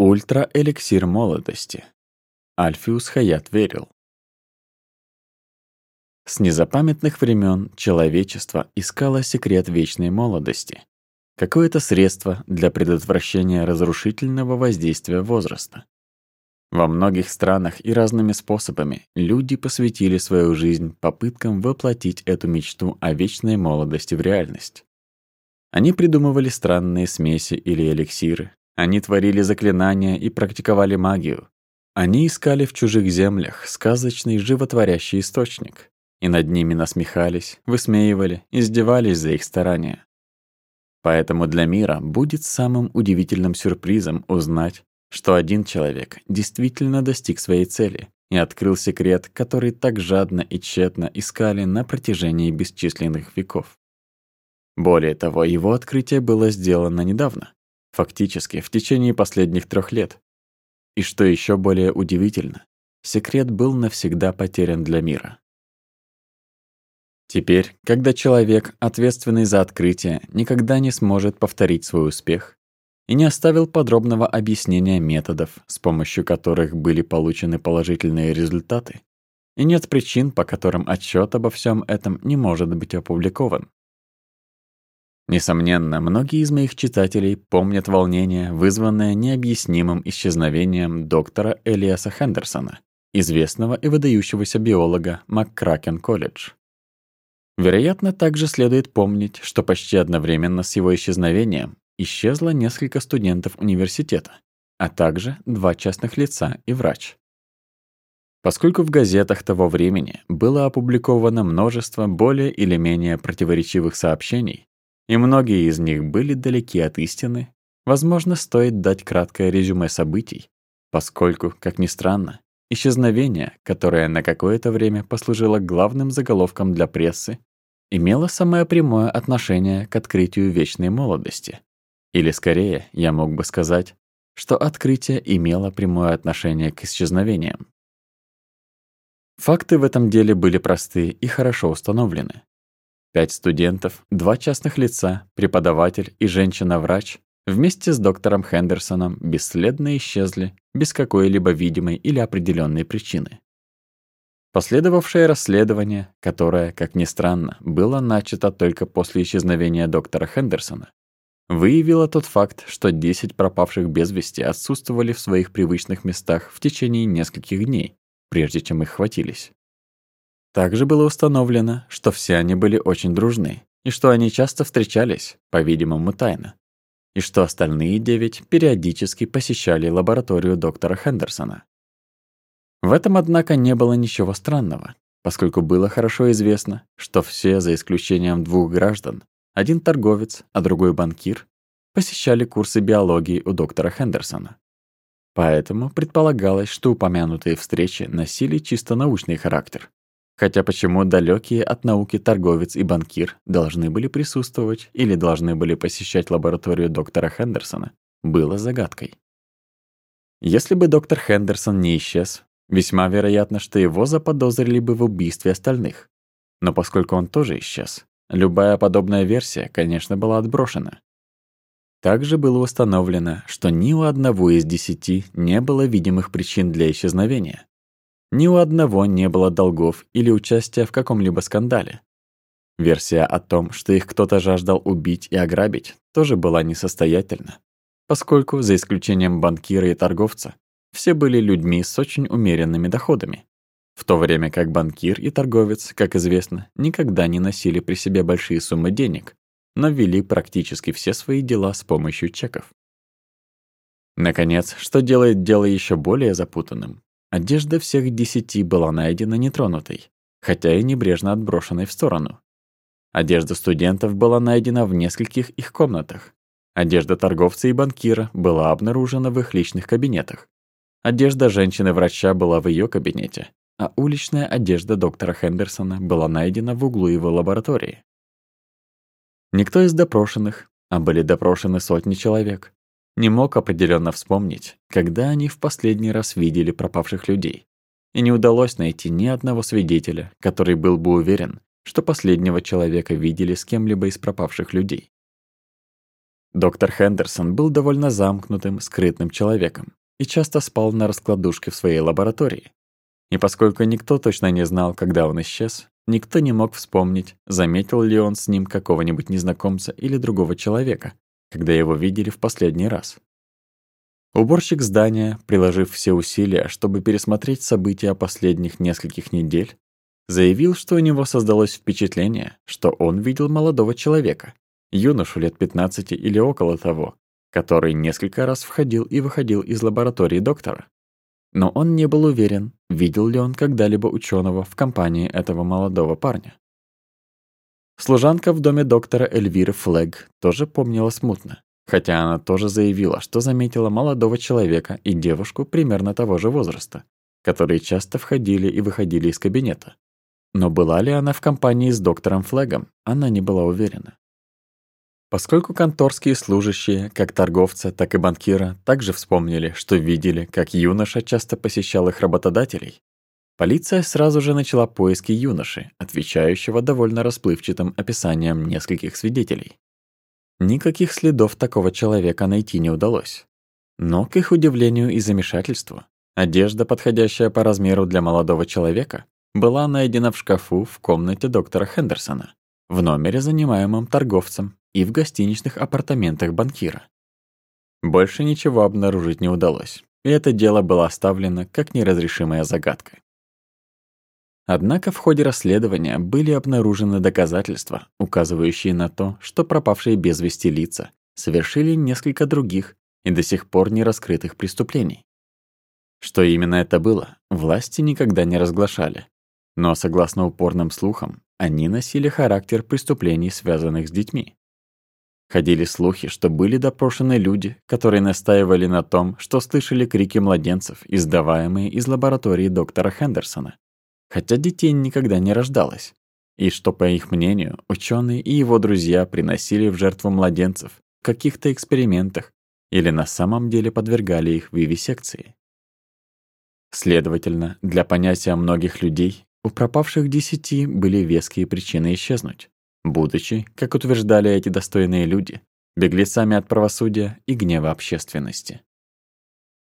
Ультраэликсир молодости. Альфиус Хаят верил. С незапамятных времен человечество искало секрет вечной молодости, какое-то средство для предотвращения разрушительного воздействия возраста. Во многих странах и разными способами люди посвятили свою жизнь попыткам воплотить эту мечту о вечной молодости в реальность. Они придумывали странные смеси или эликсиры, они творили заклинания и практиковали магию. Они искали в чужих землях сказочный животворящий источник, и над ними насмехались, высмеивали, издевались за их старания. Поэтому для мира будет самым удивительным сюрпризом узнать, что один человек действительно достиг своей цели и открыл секрет, который так жадно и тщетно искали на протяжении бесчисленных веков. Более того, его открытие было сделано недавно, фактически в течение последних трех лет. И что еще более удивительно, секрет был навсегда потерян для мира. Теперь, когда человек, ответственный за открытие, никогда не сможет повторить свой успех и не оставил подробного объяснения методов, с помощью которых были получены положительные результаты, и нет причин, по которым отчет обо всем этом не может быть опубликован. Несомненно, многие из моих читателей помнят волнение, вызванное необъяснимым исчезновением доктора Элиаса Хендерсона, известного и выдающегося биолога Маккракен колледж. Вероятно, также следует помнить, что почти одновременно с его исчезновением исчезло несколько студентов университета, а также два частных лица и врач. Поскольку в газетах того времени было опубликовано множество более или менее противоречивых сообщений, и многие из них были далеки от истины, возможно, стоит дать краткое резюме событий, поскольку, как ни странно, исчезновение, которое на какое-то время послужило главным заголовком для прессы, имело самое прямое отношение к открытию вечной молодости. Или скорее, я мог бы сказать, что открытие имело прямое отношение к исчезновениям. Факты в этом деле были просты и хорошо установлены. Пять студентов, два частных лица, преподаватель и женщина-врач вместе с доктором Хендерсоном бесследно исчезли без какой-либо видимой или определенной причины. Последовавшее расследование, которое, как ни странно, было начато только после исчезновения доктора Хендерсона, выявило тот факт, что 10 пропавших без вести отсутствовали в своих привычных местах в течение нескольких дней, прежде чем их хватились. Также было установлено, что все они были очень дружны, и что они часто встречались, по-видимому, тайно, и что остальные девять периодически посещали лабораторию доктора Хендерсона. В этом, однако, не было ничего странного, поскольку было хорошо известно, что все, за исключением двух граждан, один торговец, а другой банкир, посещали курсы биологии у доктора Хендерсона. Поэтому предполагалось, что упомянутые встречи носили чисто научный характер, Хотя почему далекие от науки торговец и банкир должны были присутствовать или должны были посещать лабораторию доктора Хендерсона, было загадкой. Если бы доктор Хендерсон не исчез, весьма вероятно, что его заподозрили бы в убийстве остальных. Но поскольку он тоже исчез, любая подобная версия, конечно, была отброшена. Также было установлено, что ни у одного из десяти не было видимых причин для исчезновения, ни у одного не было долгов или участия в каком-либо скандале. Версия о том, что их кто-то жаждал убить и ограбить, тоже была несостоятельна, поскольку, за исключением банкира и торговца, все были людьми с очень умеренными доходами, в то время как банкир и торговец, как известно, никогда не носили при себе большие суммы денег, но вели практически все свои дела с помощью чеков. Наконец, что делает дело еще более запутанным, Одежда всех десяти была найдена нетронутой, хотя и небрежно отброшенной в сторону. Одежда студентов была найдена в нескольких их комнатах. Одежда торговца и банкира была обнаружена в их личных кабинетах. Одежда женщины-врача была в ее кабинете, а уличная одежда доктора Хендерсона была найдена в углу его лаборатории. Никто из допрошенных, а были допрошены сотни человек, не мог определенно вспомнить, когда они в последний раз видели пропавших людей. И не удалось найти ни одного свидетеля, который был бы уверен, что последнего человека видели с кем-либо из пропавших людей. Доктор Хендерсон был довольно замкнутым, скрытным человеком и часто спал на раскладушке в своей лаборатории. И поскольку никто точно не знал, когда он исчез, никто не мог вспомнить, заметил ли он с ним какого-нибудь незнакомца или другого человека, когда его видели в последний раз. Уборщик здания, приложив все усилия, чтобы пересмотреть события последних нескольких недель, заявил, что у него создалось впечатление, что он видел молодого человека, юношу лет 15 или около того, который несколько раз входил и выходил из лаборатории доктора. Но он не был уверен, видел ли он когда-либо ученого в компании этого молодого парня. Служанка в доме доктора Эльвиры Флэг тоже помнила смутно, хотя она тоже заявила, что заметила молодого человека и девушку примерно того же возраста, которые часто входили и выходили из кабинета. Но была ли она в компании с доктором Флэгом, она не была уверена. Поскольку конторские служащие, как торговца, так и банкира, также вспомнили, что видели, как юноша часто посещал их работодателей, Полиция сразу же начала поиски юноши, отвечающего довольно расплывчатым описанием нескольких свидетелей. Никаких следов такого человека найти не удалось. Но, к их удивлению и замешательству, одежда, подходящая по размеру для молодого человека, была найдена в шкафу в комнате доктора Хендерсона, в номере, занимаемом торговцем, и в гостиничных апартаментах банкира. Больше ничего обнаружить не удалось, и это дело было оставлено как неразрешимая загадка. Однако в ходе расследования были обнаружены доказательства, указывающие на то, что пропавшие без вести лица совершили несколько других и до сих пор не раскрытых преступлений. Что именно это было, власти никогда не разглашали. Но, согласно упорным слухам, они носили характер преступлений, связанных с детьми. Ходили слухи, что были допрошены люди, которые настаивали на том, что слышали крики младенцев, издаваемые из лаборатории доктора Хендерсона, хотя детей никогда не рождалось, и что, по их мнению, ученый и его друзья приносили в жертву младенцев в каких-то экспериментах или на самом деле подвергали их вивисекции. Следовательно, для понятия многих людей у пропавших десяти были веские причины исчезнуть, будучи, как утверждали эти достойные люди, беглецами от правосудия и гнева общественности.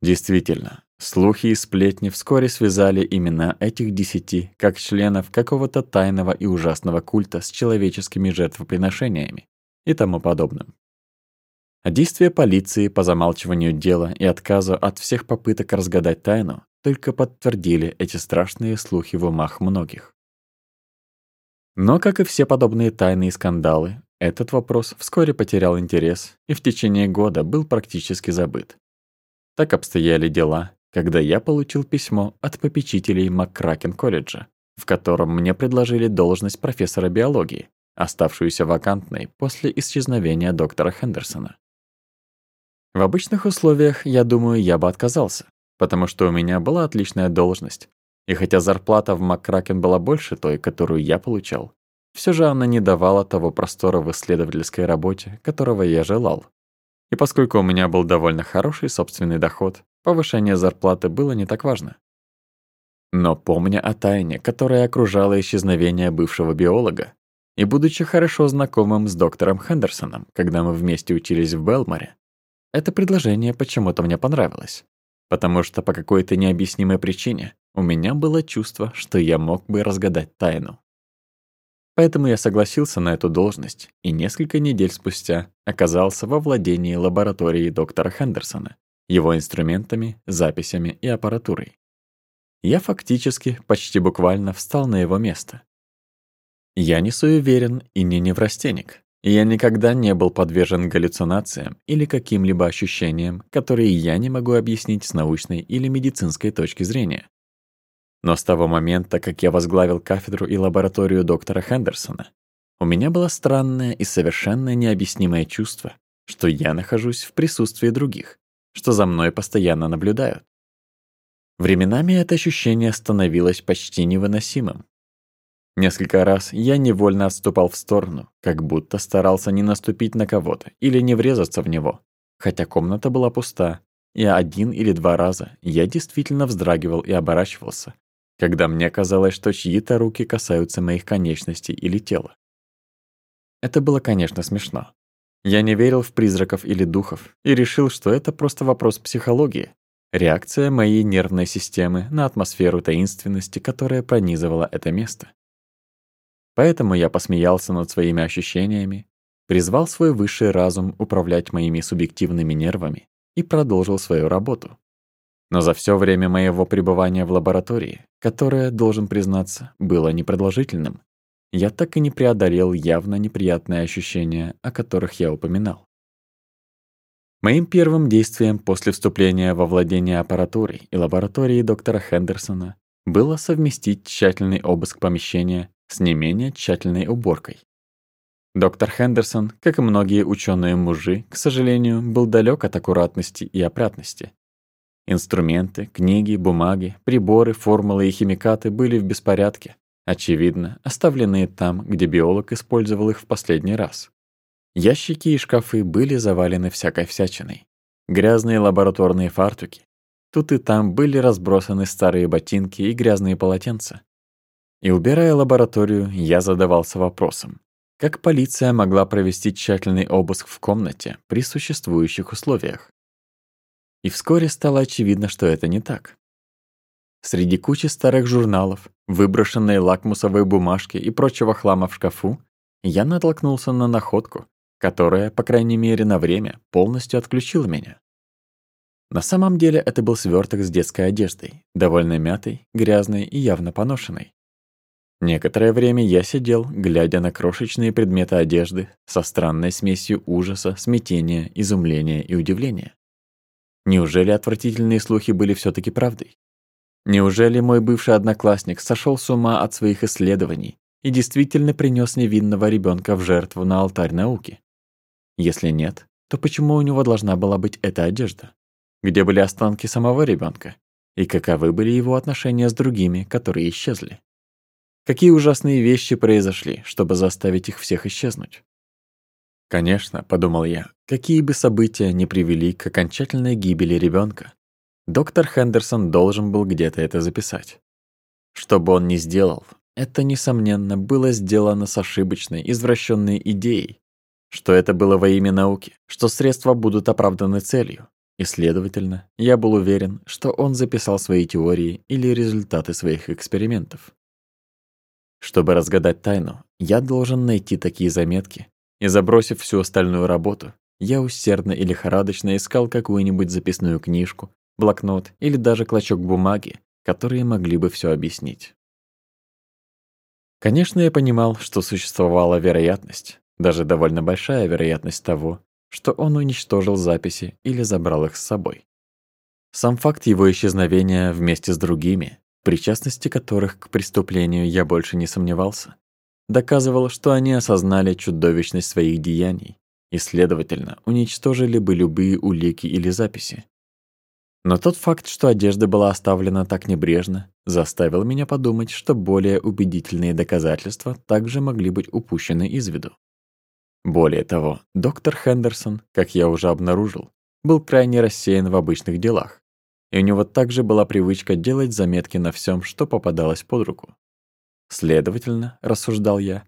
Действительно, Слухи и сплетни вскоре связали имена этих десяти, как членов какого-то тайного и ужасного культа с человеческими жертвоприношениями и тому подобным. Действия полиции по замалчиванию дела и отказу от всех попыток разгадать тайну только подтвердили эти страшные слухи в умах многих. Но, как и все подобные тайны и скандалы, этот вопрос вскоре потерял интерес и в течение года был практически забыт. Так обстояли дела когда я получил письмо от попечителей Маккракен колледжа, в котором мне предложили должность профессора биологии, оставшуюся вакантной после исчезновения доктора Хендерсона. В обычных условиях, я думаю, я бы отказался, потому что у меня была отличная должность, и хотя зарплата в Маккракен была больше той, которую я получал, все же она не давала того простора в исследовательской работе, которого я желал. И поскольку у меня был довольно хороший собственный доход, Повышение зарплаты было не так важно. Но помня о тайне, которая окружала исчезновение бывшего биолога, и будучи хорошо знакомым с доктором Хендерсоном, когда мы вместе учились в Белморе, это предложение почему-то мне понравилось. Потому что по какой-то необъяснимой причине у меня было чувство, что я мог бы разгадать тайну. Поэтому я согласился на эту должность и несколько недель спустя оказался во владении лаборатории доктора Хендерсона, его инструментами, записями и аппаратурой. Я фактически, почти буквально встал на его место. Я не суеверен и не неврастенник. Я никогда не был подвержен галлюцинациям или каким-либо ощущениям, которые я не могу объяснить с научной или медицинской точки зрения. Но с того момента, как я возглавил кафедру и лабораторию доктора Хендерсона, у меня было странное и совершенно необъяснимое чувство, что я нахожусь в присутствии других, что за мной постоянно наблюдают. Временами это ощущение становилось почти невыносимым. Несколько раз я невольно отступал в сторону, как будто старался не наступить на кого-то или не врезаться в него, хотя комната была пуста, и один или два раза я действительно вздрагивал и оборачивался, когда мне казалось, что чьи-то руки касаются моих конечностей или тела. Это было, конечно, смешно, я не верил в призраков или духов и решил, что это просто вопрос психологии. Реакция моей нервной системы на атмосферу таинственности, которая пронизывала это место. Поэтому я посмеялся над своими ощущениями, призвал свой высший разум управлять моими субъективными нервами и продолжил свою работу. Но за все время моего пребывания в лаборатории, которое, должен признаться, было непродолжительным, я так и не преодолел явно неприятные ощущения, о которых я упоминал. Моим первым действием после вступления во владение аппаратурой и лабораторией доктора Хендерсона было совместить тщательный обыск помещения с не менее тщательной уборкой. Доктор Хендерсон, как и многие ученые мужи, к сожалению, был далек от аккуратности и опрятности. Инструменты, книги, бумаги, приборы, формулы и химикаты были в беспорядке, очевидно, оставленные там, где биолог использовал их в последний раз. Ящики и шкафы были завалены всякой всячиной. Грязные лабораторные фартуки. Тут и там были разбросаны старые ботинки и грязные полотенца. И убирая лабораторию, я задавался вопросом, как полиция могла провести тщательный обыск в комнате при существующих условиях? И вскоре стало очевидно, что это не так. Среди кучи старых журналов, выброшенной лакмусовой бумажки и прочего хлама в шкафу, я натолкнулся на находку, которая, по крайней мере на время, полностью отключила меня. На самом деле это был сверток с детской одеждой, довольно мятой, грязной и явно поношенной. Некоторое время я сидел, глядя на крошечные предметы одежды со странной смесью ужаса, смятения, изумления и удивления. Неужели отвратительные слухи были все таки правдой? Неужели мой бывший одноклассник сошел с ума от своих исследований и действительно принес невинного ребенка в жертву на алтарь науки? Если нет, то почему у него должна была быть эта одежда? Где были останки самого ребенка? И каковы были его отношения с другими, которые исчезли? Какие ужасные вещи произошли, чтобы заставить их всех исчезнуть? Конечно, подумал я, какие бы события не привели к окончательной гибели ребенка, Доктор Хендерсон должен был где-то это записать. Что бы он ни сделал, это, несомненно, было сделано с ошибочной, извращенной идеей, что это было во имя науки, что средства будут оправданы целью. И, следовательно, я был уверен, что он записал свои теории или результаты своих экспериментов. Чтобы разгадать тайну, я должен найти такие заметки, и, забросив всю остальную работу, я усердно и лихорадочно искал какую-нибудь записную книжку блокнот или даже клочок бумаги, которые могли бы все объяснить. Конечно, я понимал, что существовала вероятность, даже довольно большая вероятность того, что он уничтожил записи или забрал их с собой. Сам факт его исчезновения вместе с другими, причастности которых к преступлению я больше не сомневался, доказывал, что они осознали чудовищность своих деяний и, следовательно, уничтожили бы любые улики или записи, но тот факт, что одежда была оставлена так небрежно, заставил меня подумать, что более убедительные доказательства также могли быть упущены из виду. Более того, доктор Хендерсон, как я уже обнаружил, был крайне рассеян в обычных делах, и у него также была привычка делать заметки на всем, что попадалось под руку. Следовательно, рассуждал я,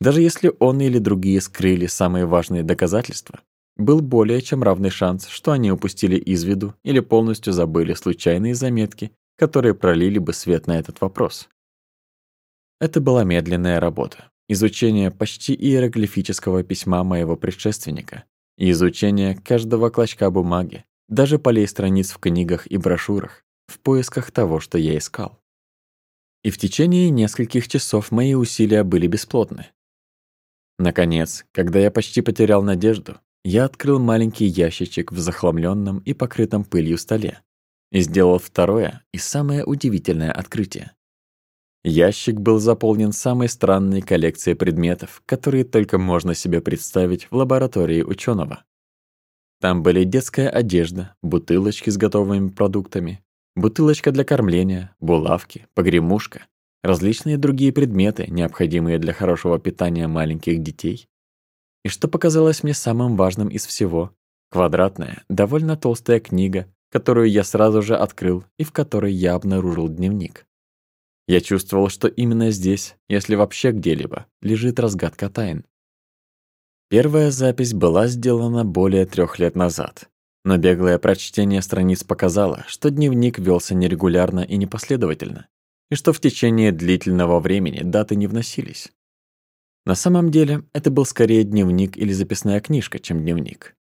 даже если он или другие скрыли самые важные доказательства, был более чем равный шанс, что они упустили из виду или полностью забыли случайные заметки, которые пролили бы свет на этот вопрос. Это была медленная работа, изучение почти иероглифического письма моего предшественника изучение каждого клочка бумаги, даже полей страниц в книгах и брошюрах, в поисках того, что я искал. И в течение нескольких часов мои усилия были бесплодны. Наконец, когда я почти потерял надежду, я открыл маленький ящичек в захламленном и покрытом пылью столе, и сделал второе и самое удивительное открытие. Ящик был заполнен самой странной коллекцией предметов, которые только можно себе представить в лаборатории ученого. Там были детская одежда, бутылочки с готовыми продуктами, бутылочка для кормления, булавки, погремушка, различные другие предметы, необходимые для хорошего питания маленьких детей, и что показалось мне самым важным из всего — квадратная, довольно толстая книга, которую я сразу же открыл и в которой я обнаружил дневник. Я чувствовал, что именно здесь, если вообще где-либо, лежит разгадка тайн. Первая запись была сделана более трех лет назад, но беглое прочтение страниц показало, что дневник велся нерегулярно и непоследовательно, и что в течение длительного времени даты не вносились. На самом деле, это был скорее дневник или записная книжка, чем дневник.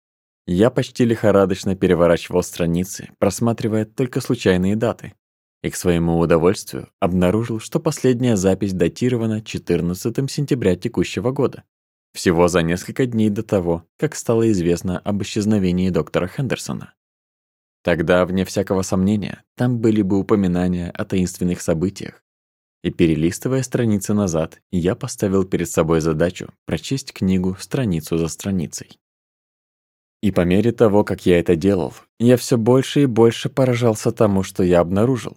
Я почти лихорадочно переворачивал страницы, просматривая только случайные даты. И к своему удовольствию обнаружил, что последняя запись датирована 14 сентября текущего года. Всего за несколько дней до того, как стало известно об исчезновении доктора Хендерсона. Тогда, вне всякого сомнения, там были бы упоминания о таинственных событиях, и перелистывая страницы назад, я поставил перед собой задачу прочесть книгу страницу за страницей. И по мере того, как я это делал, я все больше и больше поражался тому, что я обнаружил.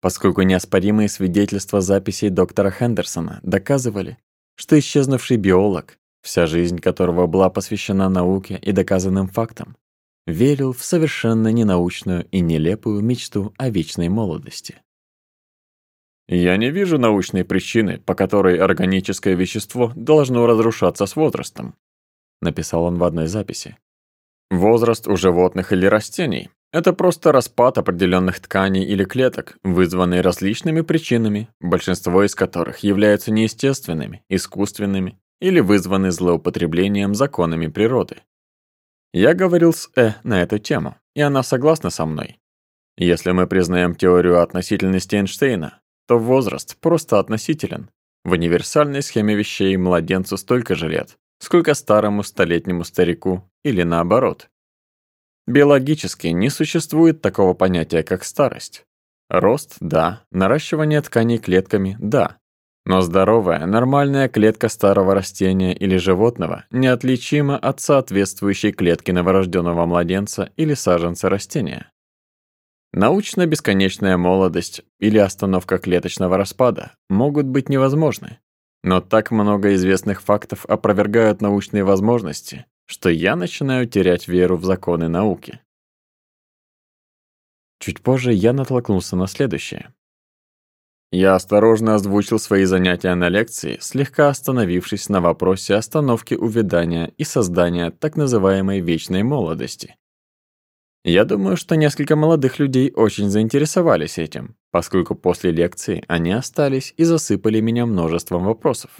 Поскольку неоспоримые свидетельства записей доктора Хендерсона доказывали, что исчезнувший биолог, вся жизнь которого была посвящена науке и доказанным фактам, верил в совершенно ненаучную и нелепую мечту о вечной молодости. Я не вижу научной причины, по которой органическое вещество должно разрушаться с возрастом», написал он в одной записи. «Возраст у животных или растений – это просто распад определенных тканей или клеток, вызванный различными причинами, большинство из которых являются неестественными, искусственными или вызваны злоупотреблением законами природы. Я говорил с Э на эту тему, и она согласна со мной. Если мы признаем теорию относительности Эйнштейна, то возраст просто относителен. В универсальной схеме вещей младенцу столько же лет, сколько старому столетнему старику или наоборот. Биологически не существует такого понятия, как старость. Рост – да, наращивание тканей клетками – да. Но здоровая, нормальная клетка старого растения или животного неотличима от соответствующей клетки новорожденного младенца или саженца растения. Научно бесконечная молодость или остановка клеточного распада могут быть невозможны. Но так много известных фактов опровергают научные возможности, что я начинаю терять веру в законы науки. Чуть позже я натолкнулся на следующее. Я осторожно озвучил свои занятия на лекции, слегка остановившись на вопросе остановки увядания и создания так называемой вечной молодости, я думаю, что несколько молодых людей очень заинтересовались этим, поскольку после лекции они остались и засыпали меня множеством вопросов.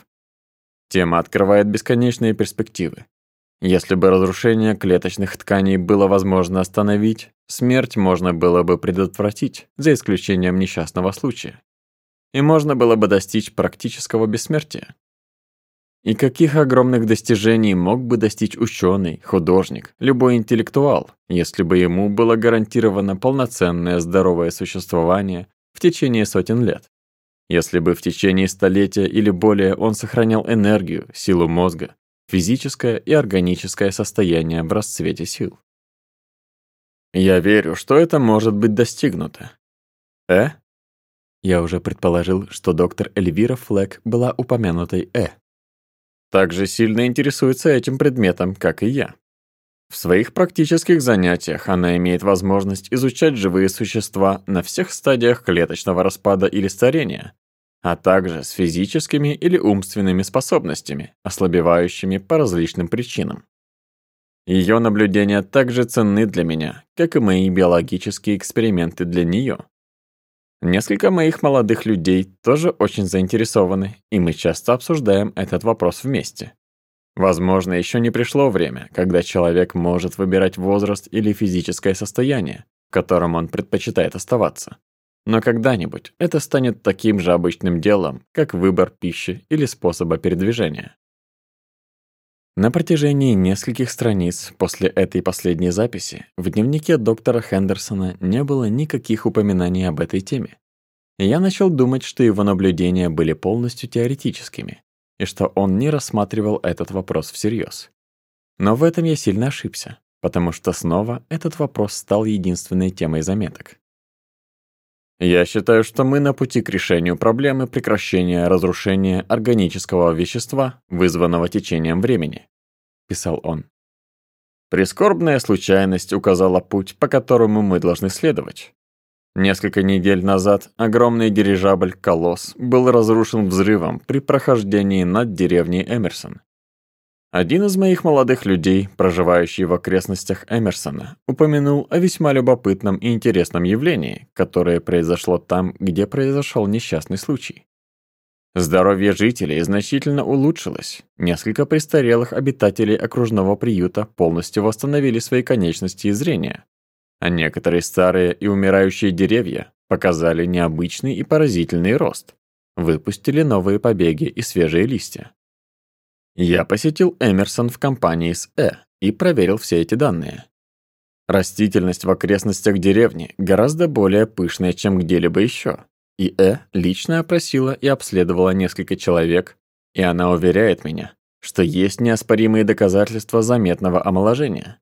Тема открывает бесконечные перспективы. Если бы разрушение клеточных тканей было возможно остановить, смерть можно было бы предотвратить, за исключением несчастного случая. И можно было бы достичь практического бессмертия. И каких огромных достижений мог бы достичь ученый, художник, любой интеллектуал, если бы ему было гарантировано полноценное здоровое существование в течение сотен лет? Если бы в течение столетия или более он сохранял энергию, силу мозга, физическое и органическое состояние в расцвете сил. Я верю, что это может быть достигнуто. Э? Я уже предположил, что доктор Эльвира Флэк была упомянутой Э также сильно интересуется этим предметом, как и я. В своих практических занятиях она имеет возможность изучать живые существа на всех стадиях клеточного распада или старения, а также с физическими или умственными способностями, ослабевающими по различным причинам. Ее наблюдения также ценны для меня, как и мои биологические эксперименты для нее. Несколько моих молодых людей тоже очень заинтересованы, и мы часто обсуждаем этот вопрос вместе. Возможно, еще не пришло время, когда человек может выбирать возраст или физическое состояние, в котором он предпочитает оставаться. Но когда-нибудь это станет таким же обычным делом, как выбор пищи или способа передвижения. На протяжении нескольких страниц после этой последней записи в дневнике доктора Хендерсона не было никаких упоминаний об этой теме. Я начал думать, что его наблюдения были полностью теоретическими, и что он не рассматривал этот вопрос всерьез. Но в этом я сильно ошибся, потому что снова этот вопрос стал единственной темой заметок. Я считаю, что мы на пути к решению проблемы прекращения разрушения органического вещества, вызванного течением времени, писал он. Прискорбная случайность указала путь, по которому мы должны следовать. Несколько недель назад огромный дирижабль «Колосс» был разрушен взрывом при прохождении над деревней Эмерсон, один из моих молодых людей, проживающий в окрестностях Эмерсона, упомянул о весьма любопытном и интересном явлении, которое произошло там, где произошел несчастный случай. Здоровье жителей значительно улучшилось. Несколько престарелых обитателей окружного приюта полностью восстановили свои конечности и зрение. А некоторые старые и умирающие деревья показали необычный и поразительный рост. Выпустили новые побеги и свежие листья. Я посетил Эмерсон в компании с Э и проверил все эти данные. Растительность в окрестностях деревни гораздо более пышная, чем где-либо еще. И Э лично опросила и обследовала несколько человек, и она уверяет меня, что есть неоспоримые доказательства заметного омоложения.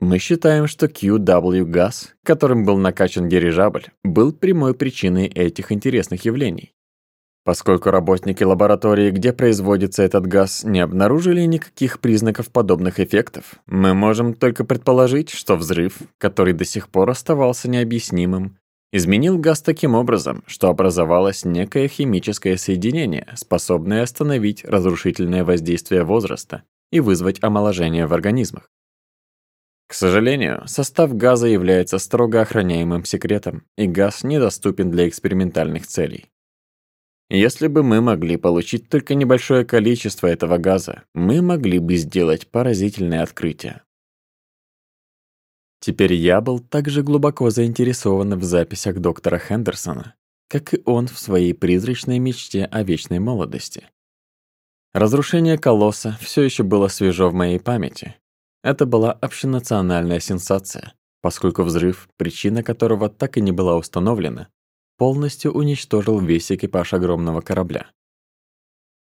Мы считаем, что QW газ, которым был накачан дирижабль, был прямой причиной этих интересных явлений. Поскольку работники лаборатории, где производится этот газ, не обнаружили никаких признаков подобных эффектов, мы можем только предположить, что взрыв, который до сих пор оставался необъяснимым, изменил газ таким образом, что образовалось некое химическое соединение, способное остановить разрушительное воздействие возраста и вызвать омоложение в организмах. К сожалению, состав газа является строго охраняемым секретом, и газ недоступен для экспериментальных целей. Если бы мы могли получить только небольшое количество этого газа, мы могли бы сделать поразительное открытие. Теперь я был также глубоко заинтересован в записях доктора Хендерсона, как и он в своей призрачной мечте о вечной молодости. Разрушение колосса все еще было свежо в моей памяти. Это была общенациональная сенсация, поскольку взрыв, причина которого так и не была установлена, полностью уничтожил весь экипаж огромного корабля.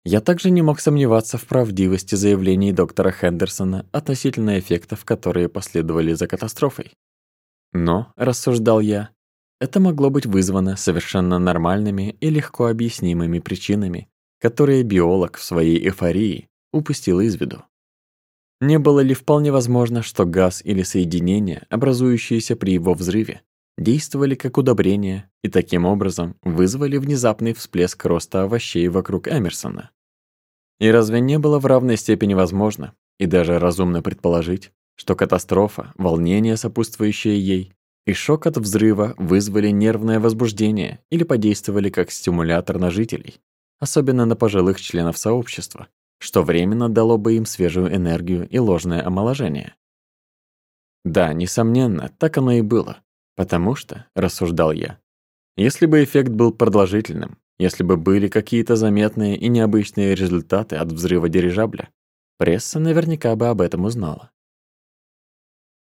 Я также не мог сомневаться в правдивости заявлений доктора Хендерсона относительно эффектов, которые последовали за катастрофой. Но, рассуждал я, это могло быть вызвано совершенно нормальными и легко объяснимыми причинами, которые биолог в своей эйфории упустил из виду. Не было ли вполне возможно, что газ или соединение, образующиеся при его взрыве, действовали как удобрение и таким образом вызвали внезапный всплеск роста овощей вокруг Эмерсона. И разве не было в равной степени возможно и даже разумно предположить, что катастрофа, волнение, сопутствующее ей, и шок от взрыва вызвали нервное возбуждение или подействовали как стимулятор на жителей, особенно на пожилых членов сообщества, что временно дало бы им свежую энергию и ложное омоложение. Да, несомненно, так оно и было. Потому что, рассуждал я, если бы эффект был продолжительным, если бы были какие-то заметные и необычные результаты от взрыва дирижабля, пресса наверняка бы об этом узнала.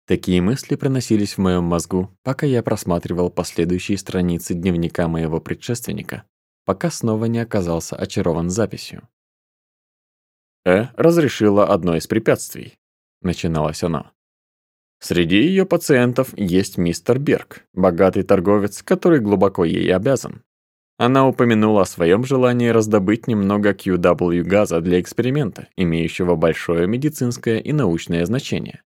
Такие мысли проносились в моем мозгу, пока я просматривал последующие страницы дневника моего предшественника, пока снова не оказался очарован записью. «Э» разрешила одно из препятствий. начиналась она. Среди ее пациентов есть мистер Берг, богатый торговец, который глубоко ей обязан. Она упомянула о своем желании раздобыть немного QW газа для эксперимента, имеющего большое медицинское и научное значение.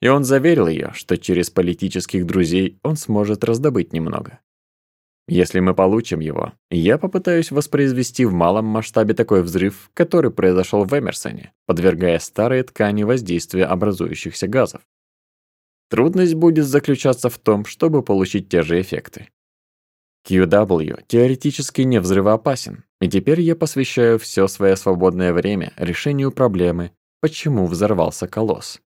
И он заверил ее, что через политических друзей он сможет раздобыть немного. Если мы получим его, я попытаюсь воспроизвести в малом масштабе такой взрыв, который произошел в Эмерсоне, подвергая старые ткани воздействия образующихся газов. Трудность будет заключаться в том, чтобы получить те же эффекты. QW теоретически не взрывоопасен, и теперь я посвящаю все свое свободное время решению проблемы, почему взорвался колосс.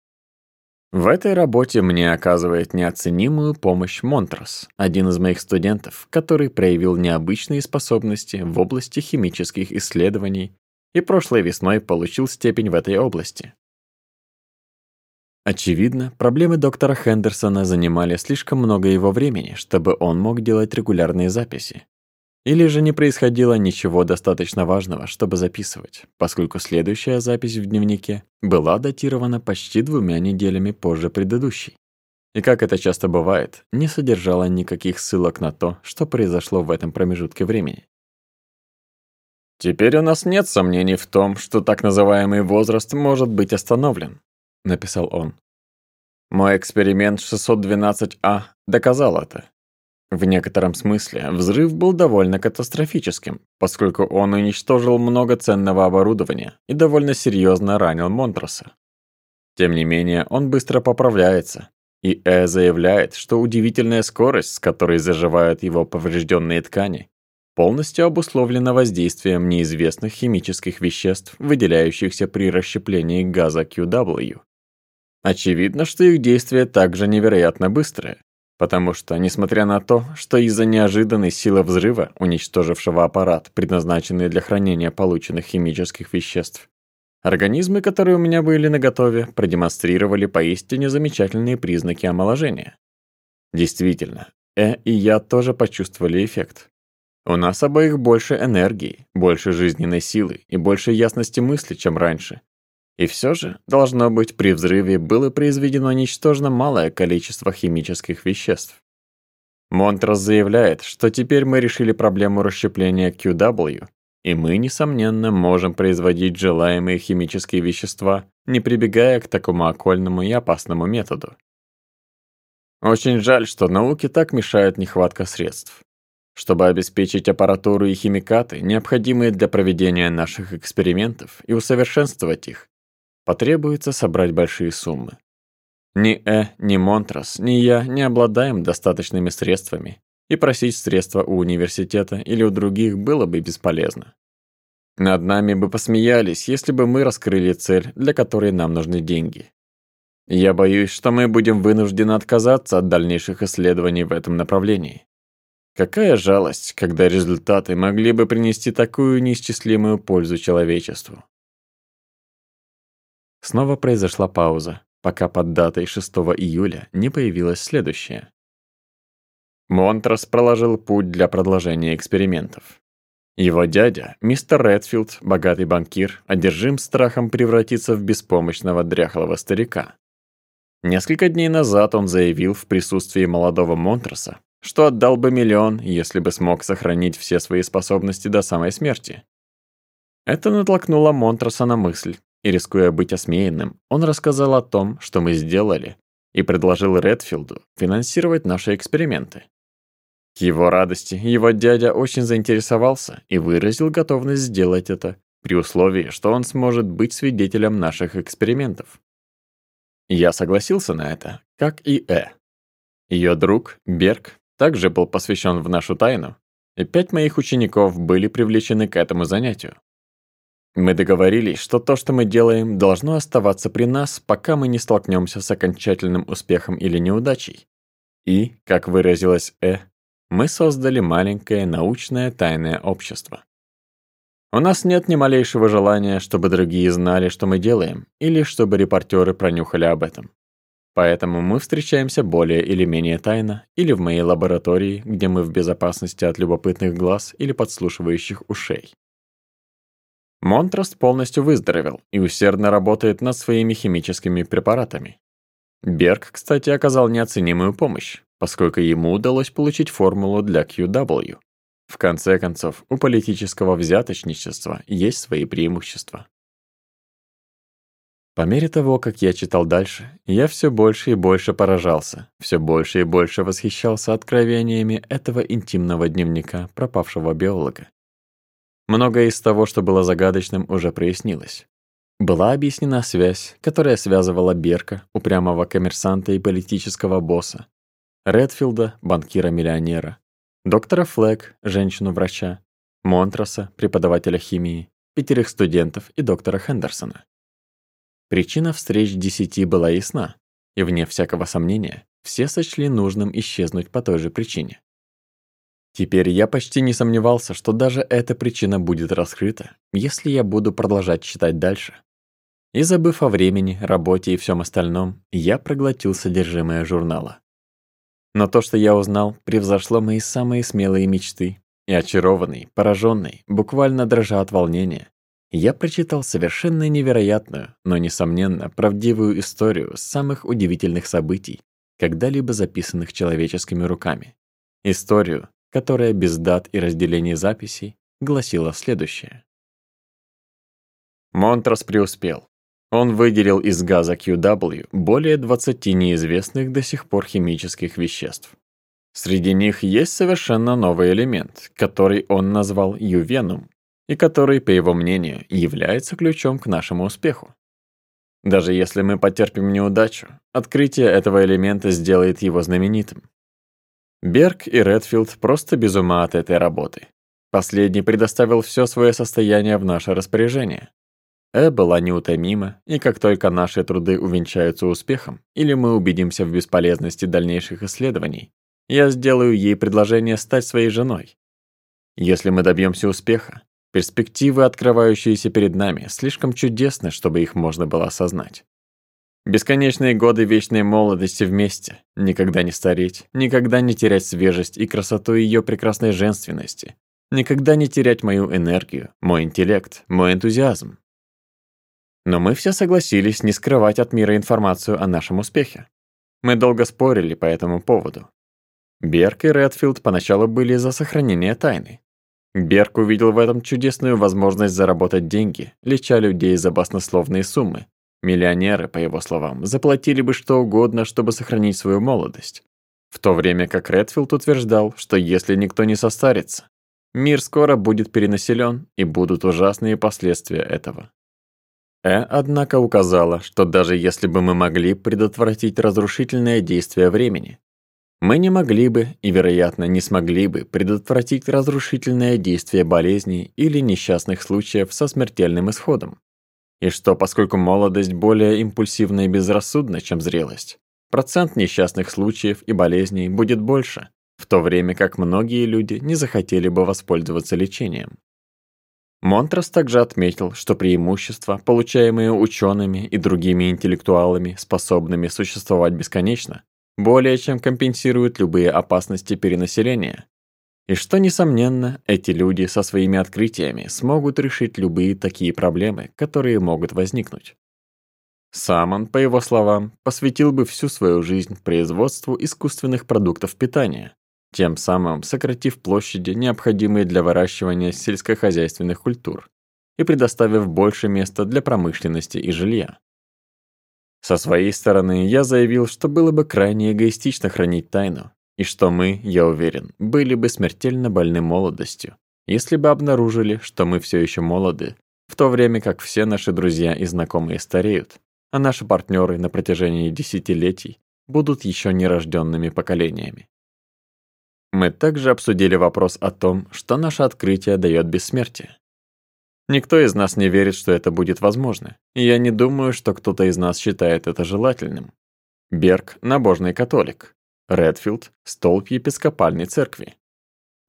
В этой работе мне оказывает неоценимую помощь Монтрос, один из моих студентов, который проявил необычные способности в области химических исследований и прошлой весной получил степень в этой области, Очевидно, проблемы доктора Хендерсона занимали слишком много его времени, чтобы он мог делать регулярные записи. Или же не происходило ничего достаточно важного, чтобы записывать, поскольку следующая запись в дневнике была датирована почти двумя неделями позже предыдущей. И как это часто бывает, не содержала никаких ссылок на то, что произошло в этом промежутке времени. Теперь у нас нет сомнений в том, что так называемый возраст может быть остановлен, написал он. Мой эксперимент 612А доказал это. В некотором смысле взрыв был довольно катастрофическим, поскольку он уничтожил много ценного оборудования и довольно серьезно ранил Монтроса. Тем не менее, он быстро поправляется, и Э заявляет, что удивительная скорость, с которой заживают его поврежденные ткани, полностью обусловлена воздействием неизвестных химических веществ, выделяющихся при расщеплении газа QW. Очевидно, что их действия также невероятно быстрые, потому что, несмотря на то, что из-за неожиданной силы взрыва, уничтожившего аппарат, предназначенный для хранения полученных химических веществ, организмы, которые у меня были наготове, продемонстрировали поистине замечательные признаки омоложения. Действительно, Э и я тоже почувствовали эффект. У нас обоих больше энергии, больше жизненной силы и больше ясности мысли, чем раньше, и все же, должно быть, при взрыве было произведено ничтожно малое количество химических веществ. Монтрос заявляет, что теперь мы решили проблему расщепления QW, и мы, несомненно, можем производить желаемые химические вещества, не прибегая к такому окольному и опасному методу. Очень жаль, что науке так мешает нехватка средств. Чтобы обеспечить аппаратуру и химикаты, необходимые для проведения наших экспериментов, и усовершенствовать их, потребуется собрать большие суммы. Ни Э, ни Монтрас, ни я не обладаем достаточными средствами, и просить средства у университета или у других было бы бесполезно. Над нами бы посмеялись, если бы мы раскрыли цель, для которой нам нужны деньги. Я боюсь, что мы будем вынуждены отказаться от дальнейших исследований в этом направлении. Какая жалость, когда результаты могли бы принести такую неисчислимую пользу человечеству. Снова произошла пауза, пока под датой 6 июля не появилось следующее. Монтрас проложил путь для продолжения экспериментов. Его дядя, мистер Редфилд, богатый банкир, одержим страхом превратиться в беспомощного дряхлого старика. Несколько дней назад он заявил в присутствии молодого Монтраса, что отдал бы миллион, если бы смог сохранить все свои способности до самой смерти. Это натолкнуло Монтраса на мысль, и рискуя быть осмеянным, он рассказал о том, что мы сделали, и предложил Редфилду финансировать наши эксперименты. К его радости, его дядя очень заинтересовался и выразил готовность сделать это, при условии, что он сможет быть свидетелем наших экспериментов. Я согласился на это, как и Э. Ее друг, Берг, также был посвящен в нашу тайну, и пять моих учеников были привлечены к этому занятию. Мы договорились, что то, что мы делаем, должно оставаться при нас, пока мы не столкнемся с окончательным успехом или неудачей. И, как выразилась Э, мы создали маленькое научное тайное общество. У нас нет ни малейшего желания, чтобы другие знали, что мы делаем, или чтобы репортеры пронюхали об этом. Поэтому мы встречаемся более или менее тайно, или в моей лаборатории, где мы в безопасности от любопытных глаз или подслушивающих ушей. Монтраст полностью выздоровел и усердно работает над своими химическими препаратами. Берг, кстати, оказал неоценимую помощь, поскольку ему удалось получить формулу для QW. В конце концов, у политического взяточничества есть свои преимущества. По мере того, как я читал дальше, я все больше и больше поражался, все больше и больше восхищался откровениями этого интимного дневника пропавшего биолога. Многое из того, что было загадочным, уже прояснилось. Была объяснена связь, которая связывала Берка, упрямого коммерсанта и политического босса, Редфилда, банкира-миллионера, доктора Флэг, женщину-врача, Монтраса, преподавателя химии, пятерых студентов и доктора Хендерсона. Причина встреч десяти была ясна, и, вне всякого сомнения, все сочли нужным исчезнуть по той же причине. Теперь я почти не сомневался, что даже эта причина будет раскрыта, если я буду продолжать читать дальше. И забыв о времени, работе и всем остальном, я проглотил содержимое журнала. Но то, что я узнал, превзошло мои самые смелые мечты. И очарованный, пораженный, буквально дрожа от волнения, я прочитал совершенно невероятную, но, несомненно, правдивую историю самых удивительных событий, когда-либо записанных человеческими руками. Историю, которая без дат и разделения записей гласила следующее. Монтрас преуспел. Он выделил из газа QW более 20 неизвестных до сих пор химических веществ. Среди них есть совершенно новый элемент, который он назвал ювенум, и который, по его мнению, является ключом к нашему успеху. Даже если мы потерпим неудачу, открытие этого элемента сделает его знаменитым, Берг и Редфилд просто без ума от этой работы. Последний предоставил все свое состояние в наше распоряжение. Э была неутомима, и как только наши труды увенчаются успехом, или мы убедимся в бесполезности дальнейших исследований, я сделаю ей предложение стать своей женой. Если мы добьемся успеха, перспективы, открывающиеся перед нами, слишком чудесны, чтобы их можно было осознать. Бесконечные годы вечной молодости вместе, никогда не стареть, никогда не терять свежесть и красоту ее прекрасной женственности, никогда не терять мою энергию, мой интеллект, мой энтузиазм. Но мы все согласились не скрывать от мира информацию о нашем успехе. Мы долго спорили по этому поводу. Берк и Редфилд поначалу были за сохранение тайны. Берк увидел в этом чудесную возможность заработать деньги, леча людей за баснословные суммы, Миллионеры, по его словам, заплатили бы что угодно, чтобы сохранить свою молодость. В то время как Редфилд утверждал, что если никто не состарится, мир скоро будет перенаселен и будут ужасные последствия этого. Э, однако, указала, что даже если бы мы могли предотвратить разрушительное действие времени, мы не могли бы и, вероятно, не смогли бы предотвратить разрушительное действие болезней или несчастных случаев со смертельным исходом, и что поскольку молодость более импульсивна и безрассудна, чем зрелость, процент несчастных случаев и болезней будет больше, в то время как многие люди не захотели бы воспользоваться лечением. Монтрас также отметил, что преимущества, получаемые учеными и другими интеллектуалами, способными существовать бесконечно, более чем компенсируют любые опасности перенаселения, и что, несомненно, эти люди со своими открытиями смогут решить любые такие проблемы, которые могут возникнуть. Сам он, по его словам, посвятил бы всю свою жизнь производству искусственных продуктов питания, тем самым сократив площади, необходимые для выращивания сельскохозяйственных культур, и предоставив больше места для промышленности и жилья. Со своей стороны, я заявил, что было бы крайне эгоистично хранить тайну, и что мы, я уверен, были бы смертельно больны молодостью, если бы обнаружили, что мы все еще молоды, в то время как все наши друзья и знакомые стареют, а наши партнеры на протяжении десятилетий будут еще нерожденными поколениями. Мы также обсудили вопрос о том, что наше открытие дает бессмертие. Никто из нас не верит, что это будет возможно, и я не думаю, что кто-то из нас считает это желательным. Берг – набожный католик, Редфилд – столб епископальной церкви,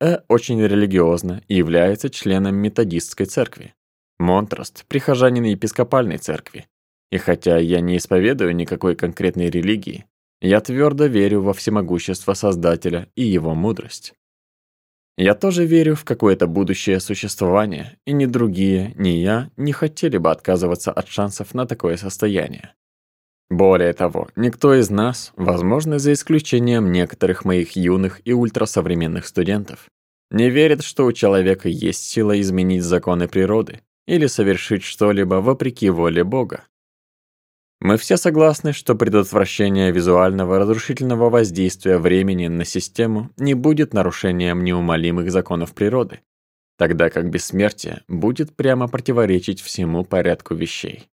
Э очень религиозна и является членом методистской церкви. Монтраст – прихожанин епископальной церкви. И хотя я не исповедую никакой конкретной религии, я твердо верю во всемогущество Создателя и его мудрость. Я тоже верю в какое-то будущее существование, и ни другие, ни я не хотели бы отказываться от шансов на такое состояние. Более того, никто из нас, возможно, за исключением некоторых моих юных и ультрасовременных студентов, не верит, что у человека есть сила изменить законы природы или совершить что-либо вопреки воле Бога. Мы все согласны, что предотвращение визуального разрушительного воздействия времени на систему не будет нарушением неумолимых законов природы, тогда как бессмертие будет прямо противоречить всему порядку вещей.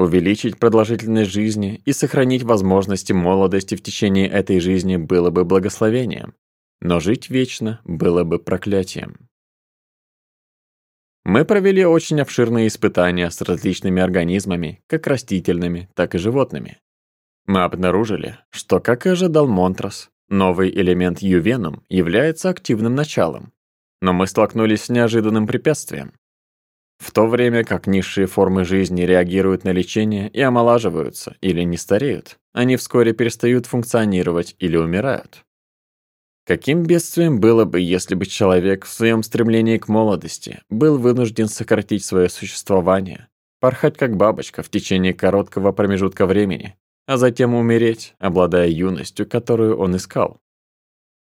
Увеличить продолжительность жизни и сохранить возможности молодости в течение этой жизни было бы благословением, но жить вечно было бы проклятием. Мы провели очень обширные испытания с различными организмами, как растительными, так и животными. Мы обнаружили, что, как и ожидал Монтрас, новый элемент ювенум является активным началом. Но мы столкнулись с неожиданным препятствием. В то время как низшие формы жизни реагируют на лечение и омолаживаются или не стареют, они вскоре перестают функционировать или умирают. Каким бедствием было бы, если бы человек в своем стремлении к молодости был вынужден сократить свое существование, порхать как бабочка в течение короткого промежутка времени, а затем умереть, обладая юностью, которую он искал?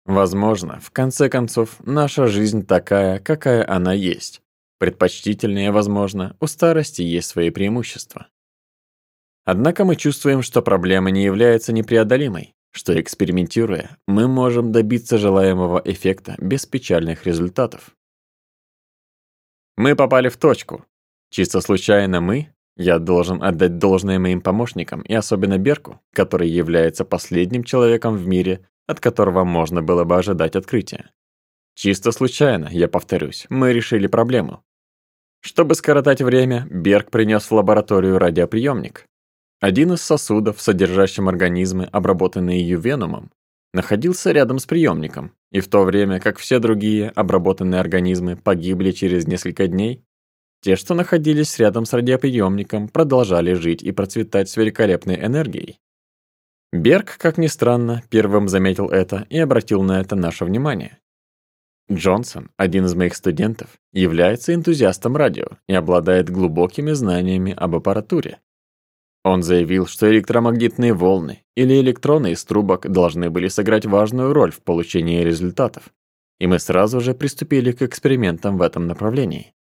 Возможно, в конце концов, наша жизнь такая, какая она есть, Предпочтительнее, возможно, у старости есть свои преимущества. Однако мы чувствуем, что проблема не является непреодолимой, что экспериментируя, мы можем добиться желаемого эффекта без печальных результатов. Мы попали в точку. Чисто случайно мы, я должен отдать должное моим помощникам, и особенно Берку, который является последним человеком в мире, от которого можно было бы ожидать открытия. Чисто случайно, я повторюсь, мы решили проблему. Чтобы скоротать время, Берг принес в лабораторию радиоприемник. Один из сосудов, содержащим организмы, обработанные ювенумом, находился рядом с приемником, и в то время как все другие обработанные организмы погибли через несколько дней, те, что находились рядом с радиоприемником, продолжали жить и процветать с великолепной энергией. Берг, как ни странно, первым заметил это и обратил на это наше внимание. Джонсон, один из моих студентов, является энтузиастом радио и обладает глубокими знаниями об аппаратуре. Он заявил, что электромагнитные волны или электроны из трубок должны были сыграть важную роль в получении результатов, и мы сразу же приступили к экспериментам в этом направлении.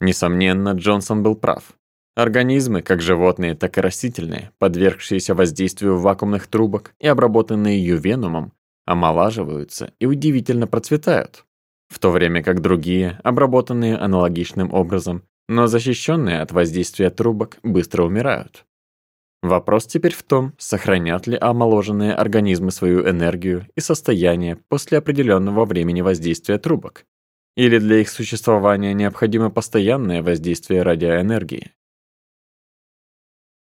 Несомненно, Джонсон был прав. Организмы, как животные, так и растительные, подвергшиеся воздействию вакуумных трубок и обработанные ювенумом, омолаживаются и удивительно процветают, в то время как другие, обработанные аналогичным образом, но защищенные от воздействия трубок, быстро умирают. Вопрос теперь в том, сохранят ли омоложенные организмы свою энергию и состояние после определенного времени воздействия трубок, или для их существования необходимо постоянное воздействие радиоэнергии.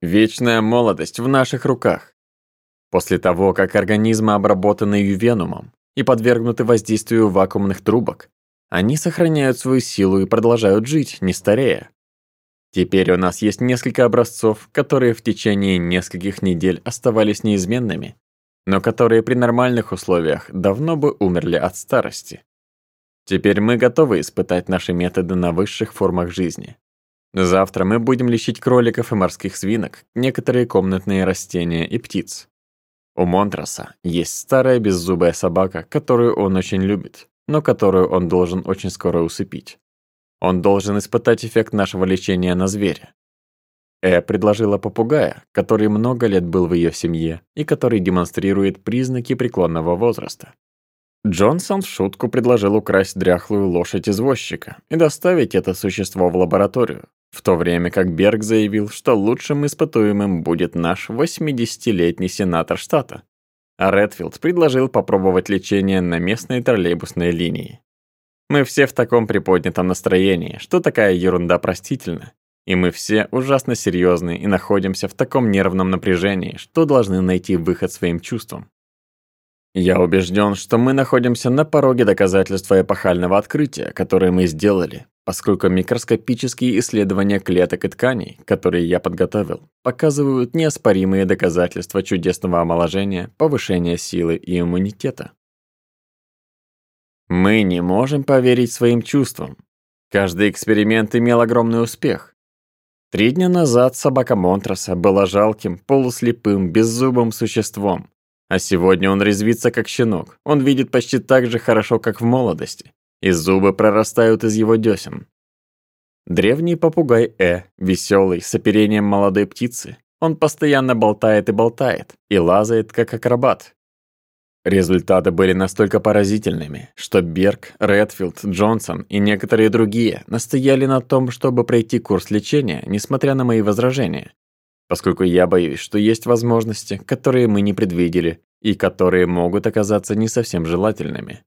Вечная молодость в наших руках после того, как организмы обработаны ювенумом и подвергнуты воздействию вакуумных трубок. Они сохраняют свою силу и продолжают жить, не старея. Теперь у нас есть несколько образцов, которые в течение нескольких недель оставались неизменными, но которые при нормальных условиях давно бы умерли от старости. Теперь мы готовы испытать наши методы на высших формах жизни. Завтра мы будем лечить кроликов и морских свинок, некоторые комнатные растения и птиц. У Монтраса есть старая беззубая собака, которую он очень любит, но которую он должен очень скоро усыпить. Он должен испытать эффект нашего лечения на звере. Э предложила попугая, который много лет был в ее семье и который демонстрирует признаки преклонного возраста. Джонсон в шутку предложил украсть дряхлую лошадь извозчика и доставить это существо в лабораторию, в то время как Берг заявил, что лучшим испытуемым будет наш 80-летний сенатор штата. А Редфилд предложил попробовать лечение на местной троллейбусной линии. Мы все в таком приподнятом настроении, что такая ерунда простительна. И мы все ужасно серьезны и находимся в таком нервном напряжении, что должны найти выход своим чувствам. Я убежден, что мы находимся на пороге доказательства эпохального открытия, которое мы сделали, поскольку микроскопические исследования клеток и тканей, которые я подготовил, показывают неоспоримые доказательства чудесного омоложения, повышения силы и иммунитета. Мы не можем поверить своим чувствам. Каждый эксперимент имел огромный успех. Три дня назад собака Монтраса была жалким, полуслепым, беззубым существом, а сегодня он резвится как щенок. Он видит почти так же хорошо, как в молодости. И зубы прорастают из его десен. Древний попугай Э, веселый, с оперением молодой птицы. Он постоянно болтает и болтает, и лазает, как акробат. Результаты были настолько поразительными, что Берг, Редфилд, Джонсон и некоторые другие настояли на том, чтобы пройти курс лечения, несмотря на мои возражения, поскольку я боюсь, что есть возможности, которые мы не предвидели и которые могут оказаться не совсем желательными.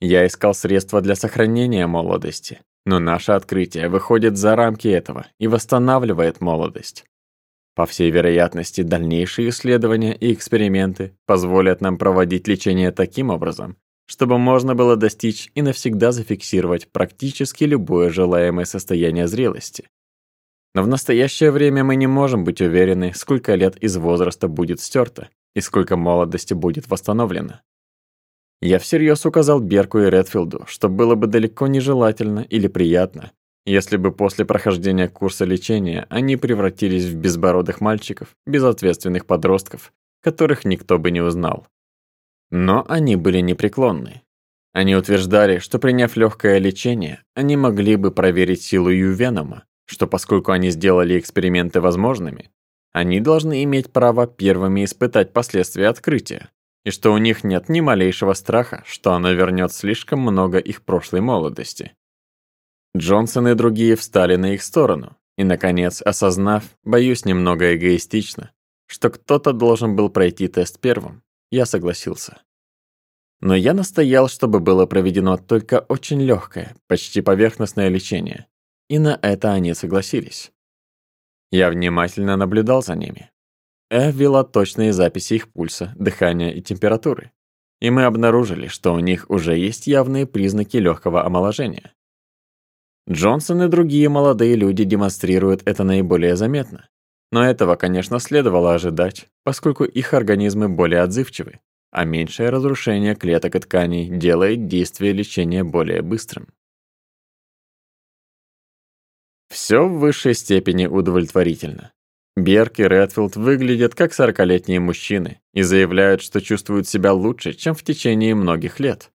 Я искал средства для сохранения молодости, но наше открытие выходит за рамки этого и восстанавливает молодость. По всей вероятности, дальнейшие исследования и эксперименты позволят нам проводить лечение таким образом, чтобы можно было достичь и навсегда зафиксировать практически любое желаемое состояние зрелости, но в настоящее время мы не можем быть уверены, сколько лет из возраста будет стерто и сколько молодости будет восстановлено. Я всерьез указал Берку и Редфилду, что было бы далеко нежелательно или приятно, если бы после прохождения курса лечения они превратились в безбородых мальчиков, безответственных подростков, которых никто бы не узнал. Но они были непреклонны. Они утверждали, что приняв легкое лечение, они могли бы проверить силу Ювенома, что поскольку они сделали эксперименты возможными, они должны иметь право первыми испытать последствия открытия, и что у них нет ни малейшего страха, что оно вернет слишком много их прошлой молодости. Джонсон и другие встали на их сторону, и, наконец, осознав, боюсь немного эгоистично, что кто-то должен был пройти тест первым, я согласился. Но я настоял, чтобы было проведено только очень легкое, почти поверхностное лечение, и на это они согласились. Я внимательно наблюдал за ними. Э вела точные записи их пульса, дыхания и температуры. И мы обнаружили, что у них уже есть явные признаки легкого омоложения. Джонсон и другие молодые люди демонстрируют это наиболее заметно. Но этого, конечно, следовало ожидать, поскольку их организмы более отзывчивы, а меньшее разрушение клеток и тканей делает действие лечения более быстрым. Все в высшей степени удовлетворительно. Берк и Редфилд выглядят как сорокалетние мужчины и заявляют, что чувствуют себя лучше, чем в течение многих лет.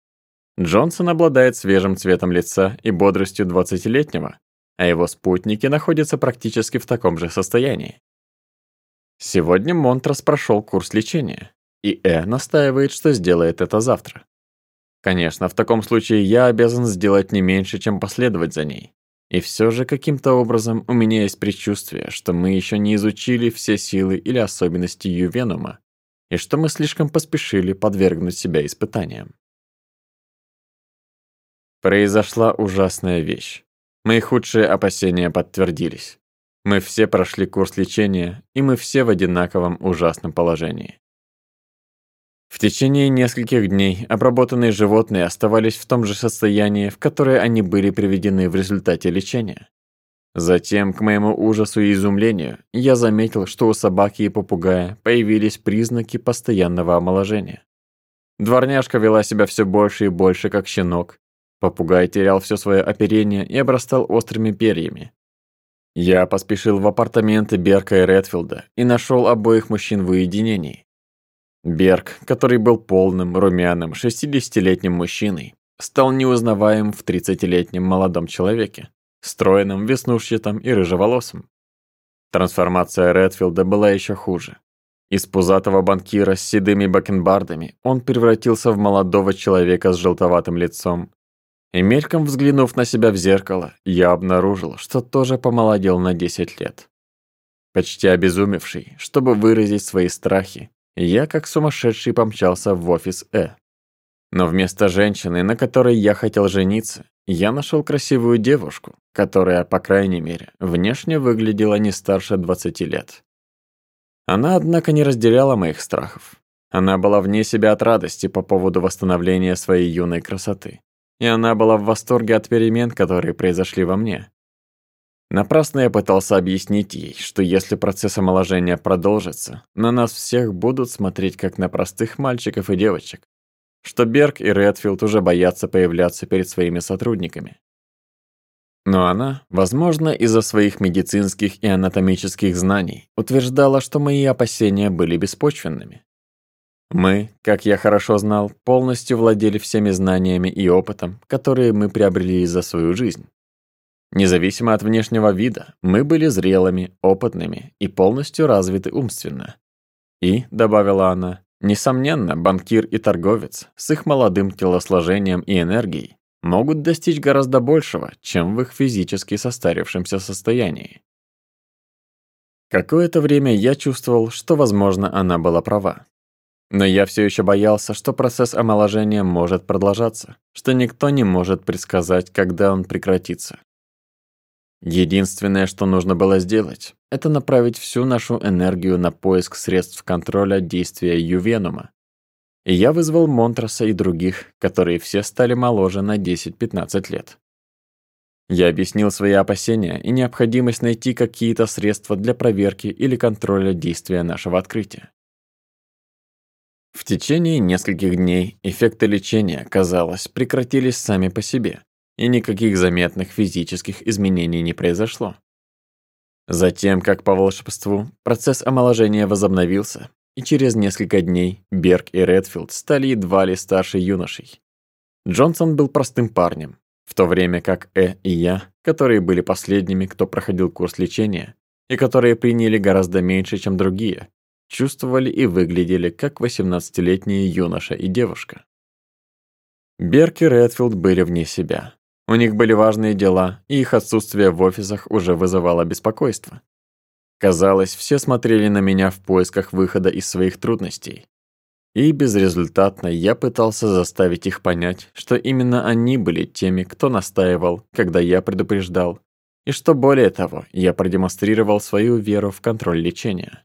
Джонсон обладает свежим цветом лица и бодростью 20-летнего, а его спутники находятся практически в таком же состоянии. Сегодня Монтрас прошел курс лечения, и Э настаивает, что сделает это завтра. Конечно, в таком случае я обязан сделать не меньше, чем последовать за ней. И все же каким-то образом у меня есть предчувствие, что мы еще не изучили все силы или особенности Ювенума, и что мы слишком поспешили подвергнуть себя испытаниям. Произошла ужасная вещь. Мои худшие опасения подтвердились. Мы все прошли курс лечения, и мы все в одинаковом ужасном положении. В течение нескольких дней обработанные животные оставались в том же состоянии, в которое они были приведены в результате лечения. Затем, к моему ужасу и изумлению, я заметил, что у собаки и попугая появились признаки постоянного омоложения. Дворняжка вела себя все больше и больше, как щенок. Попугай терял все свое оперение и обрастал острыми перьями. Я поспешил в апартаменты Берка и Редфилда и нашел обоих мужчин в уединении. Берг, который был полным, румяным, 60-летним мужчиной, стал неузнаваем в 30-летнем молодом человеке, стройным, веснушчатым и рыжеволосым. Трансформация Редфилда была еще хуже. Из пузатого банкира с седыми бакенбардами он превратился в молодого человека с желтоватым лицом. И мельком взглянув на себя в зеркало, я обнаружил, что тоже помолодел на 10 лет. Почти обезумевший, чтобы выразить свои страхи, я как сумасшедший помчался в офис Э. Но вместо женщины, на которой я хотел жениться, я нашел красивую девушку, которая, по крайней мере, внешне выглядела не старше 20 лет. Она, однако, не разделяла моих страхов. Она была вне себя от радости по поводу восстановления своей юной красоты. И она была в восторге от перемен, которые произошли во мне. Напрасно я пытался объяснить ей, что если процесс омоложения продолжится, на нас всех будут смотреть как на простых мальчиков и девочек, что Берг и Редфилд уже боятся появляться перед своими сотрудниками. Но она, возможно, из-за своих медицинских и анатомических знаний, утверждала, что мои опасения были беспочвенными. Мы, как я хорошо знал, полностью владели всеми знаниями и опытом, которые мы приобрели за свою жизнь. Независимо от внешнего вида, мы были зрелыми, опытными и полностью развиты умственно. И, добавила она, несомненно, банкир и торговец с их молодым телосложением и энергией могут достичь гораздо большего, чем в их физически состарившемся состоянии. Какое-то время я чувствовал, что, возможно, она была права. Но я все еще боялся, что процесс омоложения может продолжаться, что никто не может предсказать, когда он прекратится. Единственное, что нужно было сделать, это направить всю нашу энергию на поиск средств контроля действия Ювенума. И я вызвал Монтраса и других, которые все стали моложе на 10-15 лет. Я объяснил свои опасения и необходимость найти какие-то средства для проверки или контроля действия нашего открытия. В течение нескольких дней эффекты лечения, казалось, прекратились сами по себе, и никаких заметных физических изменений не произошло. Затем, как по волшебству, процесс омоложения возобновился, и через несколько дней Берг и Редфилд стали едва ли старше юношей. Джонсон был простым парнем, в то время как Э и я, которые были последними, кто проходил курс лечения, и которые приняли гораздо меньше, чем другие, чувствовали и выглядели как 18-летние юноша и девушка. Берг и Редфилд были вне себя. У них были важные дела, и их отсутствие в офисах уже вызывало беспокойство. Казалось, все смотрели на меня в поисках выхода из своих трудностей. И безрезультатно я пытался заставить их понять, что именно они были теми, кто настаивал, когда я предупреждал, и что более того, я продемонстрировал свою веру в контроль лечения.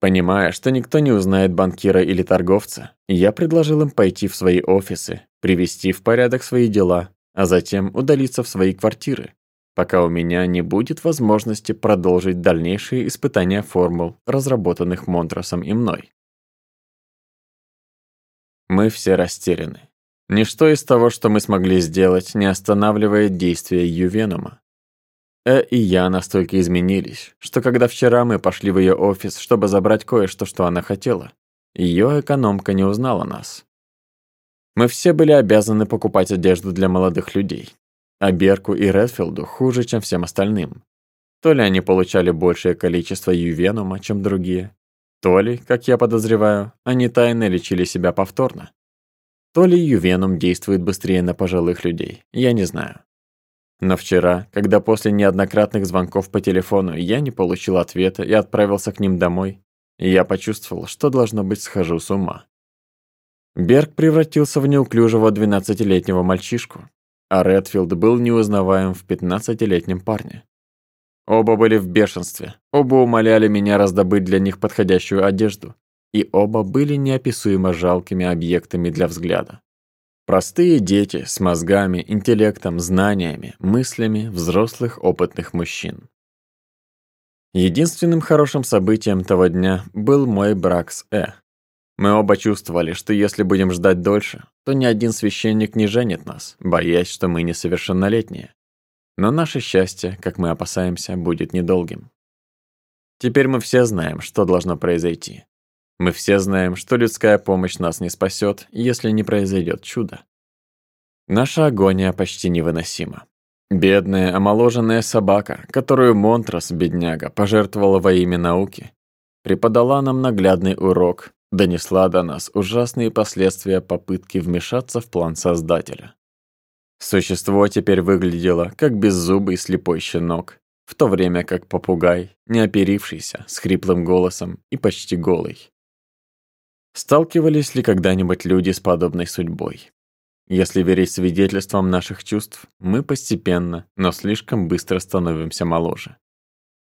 Понимая, что никто не узнает банкира или торговца, я предложил им пойти в свои офисы, привести в порядок свои дела, а затем удалиться в свои квартиры, пока у меня не будет возможности продолжить дальнейшие испытания формул, разработанных Монтросом и мной. Мы все растеряны. Ничто из того, что мы смогли сделать, не останавливает действия Ювенома. Э, и я настолько изменились, что когда вчера мы пошли в ее офис, чтобы забрать кое-что, что она хотела, ее экономка не узнала нас. Мы все были обязаны покупать одежду для молодых людей. А Берку и Редфилду хуже, чем всем остальным. То ли они получали большее количество ювенума, чем другие, то ли, как я подозреваю, они тайно лечили себя повторно. То ли ювенум действует быстрее на пожилых людей, я не знаю. Но вчера, когда после неоднократных звонков по телефону я не получил ответа и отправился к ним домой, я почувствовал, что должно быть схожу с ума. Берг превратился в неуклюжего 12-летнего мальчишку, а Редфилд был неузнаваем в 15-летнем парне. Оба были в бешенстве, оба умоляли меня раздобыть для них подходящую одежду, и оба были неописуемо жалкими объектами для взгляда. Простые дети с мозгами, интеллектом, знаниями, мыслями взрослых опытных мужчин. Единственным хорошим событием того дня был мой брак с Э. Мы оба чувствовали, что если будем ждать дольше, то ни один священник не женит нас, боясь, что мы несовершеннолетние. Но наше счастье, как мы опасаемся, будет недолгим. Теперь мы все знаем, что должно произойти. Мы все знаем, что людская помощь нас не спасет, если не произойдет чудо. Наша агония почти невыносима. Бедная, омоложенная собака, которую Монтрас, бедняга, пожертвовала во имя науки, преподала нам наглядный урок, донесла до нас ужасные последствия попытки вмешаться в план Создателя. Существо теперь выглядело как беззубый слепой щенок, в то время как попугай, не оперившийся, с хриплым голосом и почти голый, Сталкивались ли когда-нибудь люди с подобной судьбой? Если верить свидетельствам наших чувств, мы постепенно, но слишком быстро становимся моложе.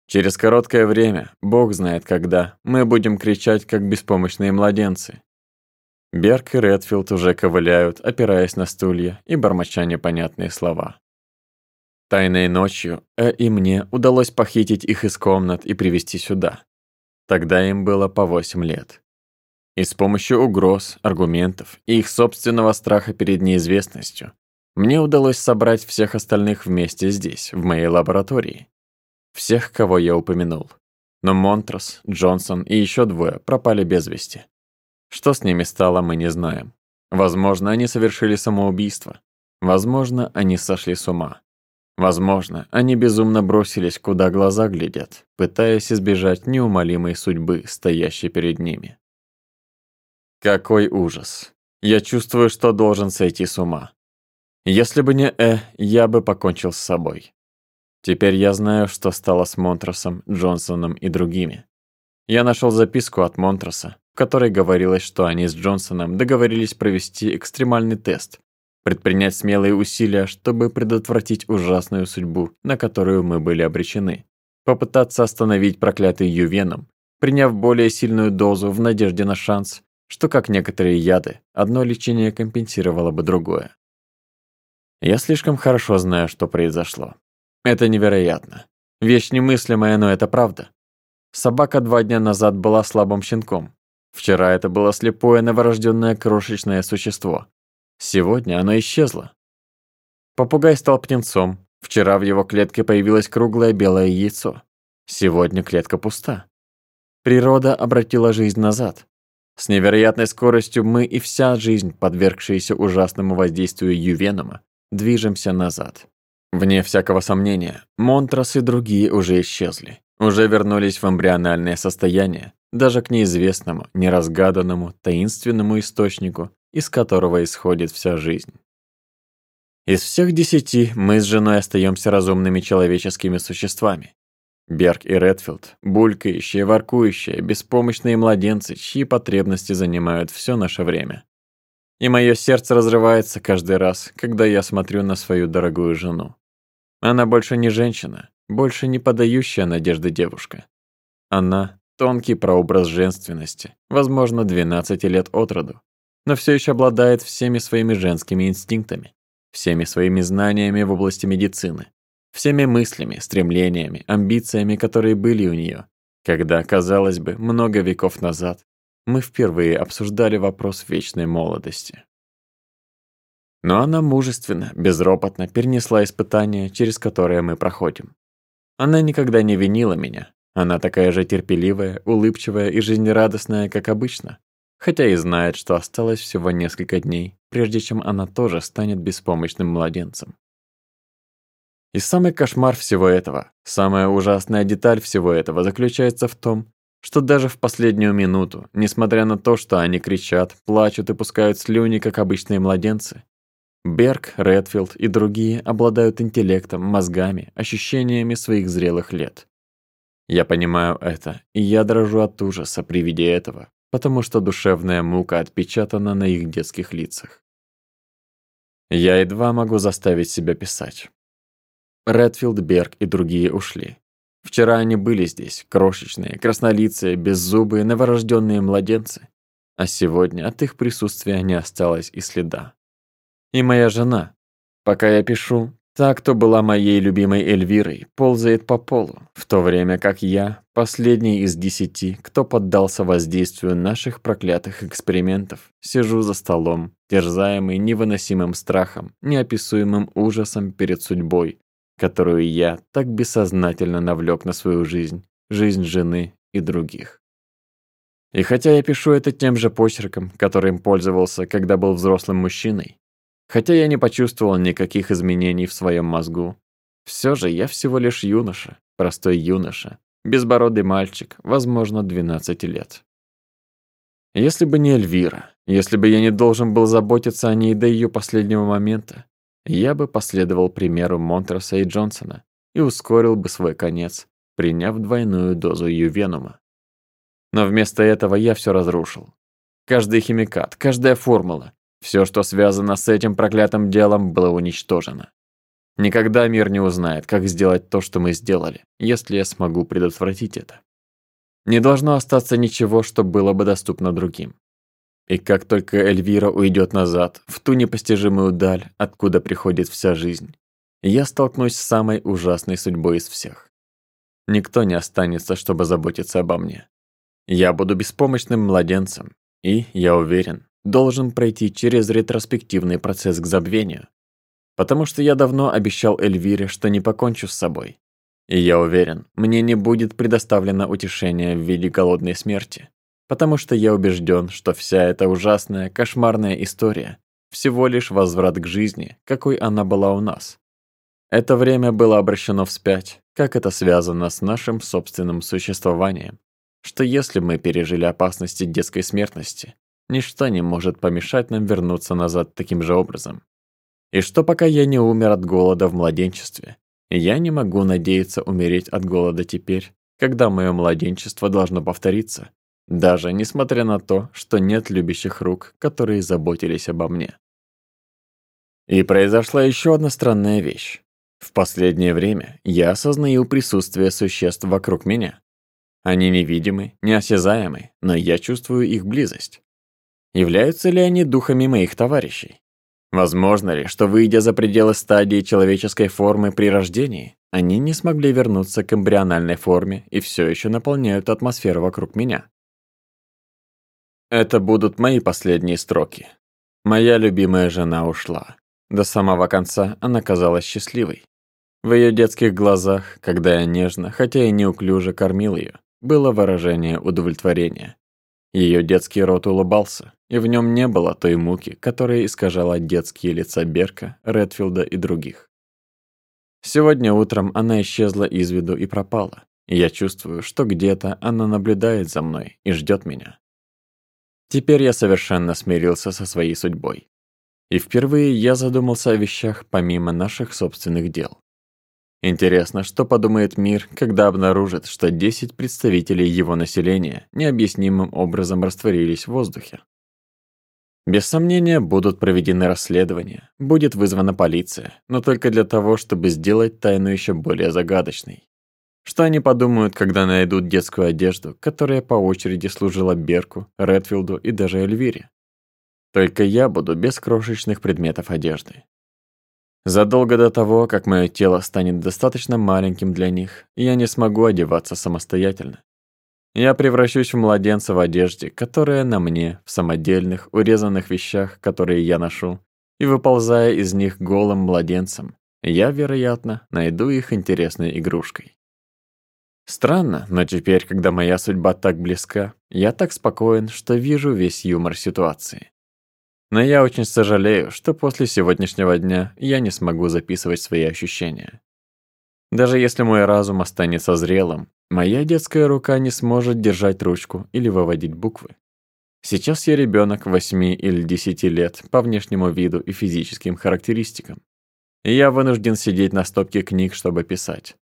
Через короткое время, Бог знает когда, мы будем кричать, как беспомощные младенцы. Берг и Редфилд уже ковыляют, опираясь на стулья и бормоча непонятные слова. Тайной ночью Э и мне удалось похитить их из комнат и привести сюда. Тогда им было по восемь лет и с помощью угроз, аргументов и их собственного страха перед неизвестностью, мне удалось собрать всех остальных вместе здесь, в моей лаборатории. Всех, кого я упомянул. Но Монтрос, Джонсон и еще двое пропали без вести. Что с ними стало, мы не знаем. Возможно, они совершили самоубийство. Возможно, они сошли с ума. Возможно, они безумно бросились, куда глаза глядят, пытаясь избежать неумолимой судьбы, стоящей перед ними. Какой ужас. Я чувствую, что должен сойти с ума. Если бы не Э, я бы покончил с собой. Теперь я знаю, что стало с Монтросом, Джонсоном и другими. Я нашел записку от Монтроса, в которой говорилось, что они с Джонсоном договорились провести экстремальный тест, предпринять смелые усилия, чтобы предотвратить ужасную судьбу, на которую мы были обречены, попытаться остановить проклятый Ювеном, приняв более сильную дозу в надежде на шанс, что, как некоторые яды, одно лечение компенсировало бы другое. Я слишком хорошо знаю, что произошло. Это невероятно. Вещь немыслимая, но это правда. Собака два дня назад была слабым щенком. Вчера это было слепое новорожденное крошечное существо. Сегодня оно исчезло. Попугай стал птенцом. Вчера в его клетке появилось круглое белое яйцо. Сегодня клетка пуста. Природа обратила жизнь назад. С невероятной скоростью мы и вся жизнь, подвергшаяся ужасному воздействию Ювенома, движемся назад. Вне всякого сомнения, Монтрас и другие уже исчезли, уже вернулись в эмбриональное состояние, даже к неизвестному, неразгаданному, таинственному источнику, из которого исходит вся жизнь. Из всех десяти мы с женой остаемся разумными человеческими существами, Берг и Редфилд, булькающие, воркующие, беспомощные младенцы, чьи потребности занимают все наше время. И мое сердце разрывается каждый раз, когда я смотрю на свою дорогую жену. Она больше не женщина, больше не подающая надежды девушка. Она — тонкий прообраз женственности, возможно, 12 лет от роду, но все еще обладает всеми своими женскими инстинктами, всеми своими знаниями в области медицины, всеми мыслями, стремлениями, амбициями, которые были у нее. Когда, казалось бы, много веков назад, мы впервые обсуждали вопрос вечной молодости. Но она мужественно, безропотно перенесла испытания, через которые мы проходим. Она никогда не винила меня. Она такая же терпеливая, улыбчивая и жизнерадостная, как обычно. Хотя и знает, что осталось всего несколько дней, прежде чем она тоже станет беспомощным младенцем. И самый кошмар всего этого, самая ужасная деталь всего этого заключается в том, что даже в последнюю минуту, несмотря на то, что они кричат, плачут и пускают слюни, как обычные младенцы, Берг, Редфилд и другие обладают интеллектом, мозгами, ощущениями своих зрелых лет. Я понимаю это, и я дрожу от ужаса при виде этого, потому что душевная мука отпечатана на их детских лицах. Я едва могу заставить себя писать. Редфилд Берг и другие ушли. Вчера они были здесь, крошечные, краснолицые, беззубые, новорожденные младенцы. А сегодня от их присутствия не осталось и следа. И моя жена, пока я пишу, та, кто была моей любимой Эльвирой, ползает по полу, в то время как я, последний из десяти, кто поддался воздействию наших проклятых экспериментов, сижу за столом, терзаемый невыносимым страхом, неописуемым ужасом перед судьбой, которую я так бессознательно навлек на свою жизнь, жизнь жены и других. И хотя я пишу это тем же почерком, которым пользовался, когда был взрослым мужчиной, хотя я не почувствовал никаких изменений в своем мозгу, все же я всего лишь юноша, простой юноша, безбородый мальчик, возможно, 12 лет. Если бы не Эльвира, если бы я не должен был заботиться о ней до ее последнего момента, я бы последовал примеру Монтроса и Джонсона и ускорил бы свой конец, приняв двойную дозу ювенума. Но вместо этого я все разрушил. Каждый химикат, каждая формула, все, что связано с этим проклятым делом, было уничтожено. Никогда мир не узнает, как сделать то, что мы сделали, если я смогу предотвратить это. Не должно остаться ничего, что было бы доступно другим. И как только Эльвира уйдет назад, в ту непостижимую даль, откуда приходит вся жизнь, я столкнусь с самой ужасной судьбой из всех. Никто не останется, чтобы заботиться обо мне. Я буду беспомощным младенцем, и, я уверен, должен пройти через ретроспективный процесс к забвению, потому что я давно обещал Эльвире, что не покончу с собой. И я уверен, мне не будет предоставлено утешение в виде голодной смерти потому что я убежден, что вся эта ужасная, кошмарная история всего лишь возврат к жизни, какой она была у нас. Это время было обращено вспять, как это связано с нашим собственным существованием, что если мы пережили опасности детской смертности, ничто не может помешать нам вернуться назад таким же образом. И что пока я не умер от голода в младенчестве, я не могу надеяться умереть от голода теперь, когда мое младенчество должно повториться, даже несмотря на то, что нет любящих рук, которые заботились обо мне. И произошла еще одна странная вещь. В последнее время я осознаю присутствие существ вокруг меня. Они невидимы, неосязаемы, но я чувствую их близость. Являются ли они духами моих товарищей? Возможно ли, что выйдя за пределы стадии человеческой формы при рождении, они не смогли вернуться к эмбриональной форме и все еще наполняют атмосферу вокруг меня? Это будут мои последние строки. Моя любимая жена ушла. До самого конца она казалась счастливой. В ее детских глазах, когда я нежно, хотя и неуклюже кормил ее, было выражение удовлетворения. Ее детский рот улыбался, и в нем не было той муки, которая искажала детские лица Берка, Редфилда и других. Сегодня утром она исчезла из виду и пропала. Я чувствую, что где-то она наблюдает за мной и ждет меня. Теперь я совершенно смирился со своей судьбой. И впервые я задумался о вещах помимо наших собственных дел. Интересно, что подумает мир, когда обнаружит, что 10 представителей его населения необъяснимым образом растворились в воздухе. Без сомнения, будут проведены расследования, будет вызвана полиция, но только для того, чтобы сделать тайну еще более загадочной. Что они подумают, когда найдут детскую одежду, которая по очереди служила Берку, Редфилду и даже Эльвире? Только я буду без крошечных предметов одежды. Задолго до того, как мое тело станет достаточно маленьким для них, я не смогу одеваться самостоятельно. Я превращусь в младенца в одежде, которая на мне, в самодельных, урезанных вещах, которые я ношу, и выползая из них голым младенцем, я, вероятно, найду их интересной игрушкой. Странно, но теперь, когда моя судьба так близка, я так спокоен, что вижу весь юмор ситуации. Но я очень сожалею, что после сегодняшнего дня я не смогу записывать свои ощущения. Даже если мой разум останется зрелым, моя детская рука не сможет держать ручку или выводить буквы. Сейчас я ребенок 8 или 10 лет по внешнему виду и физическим характеристикам. И я вынужден сидеть на стопке книг, чтобы писать.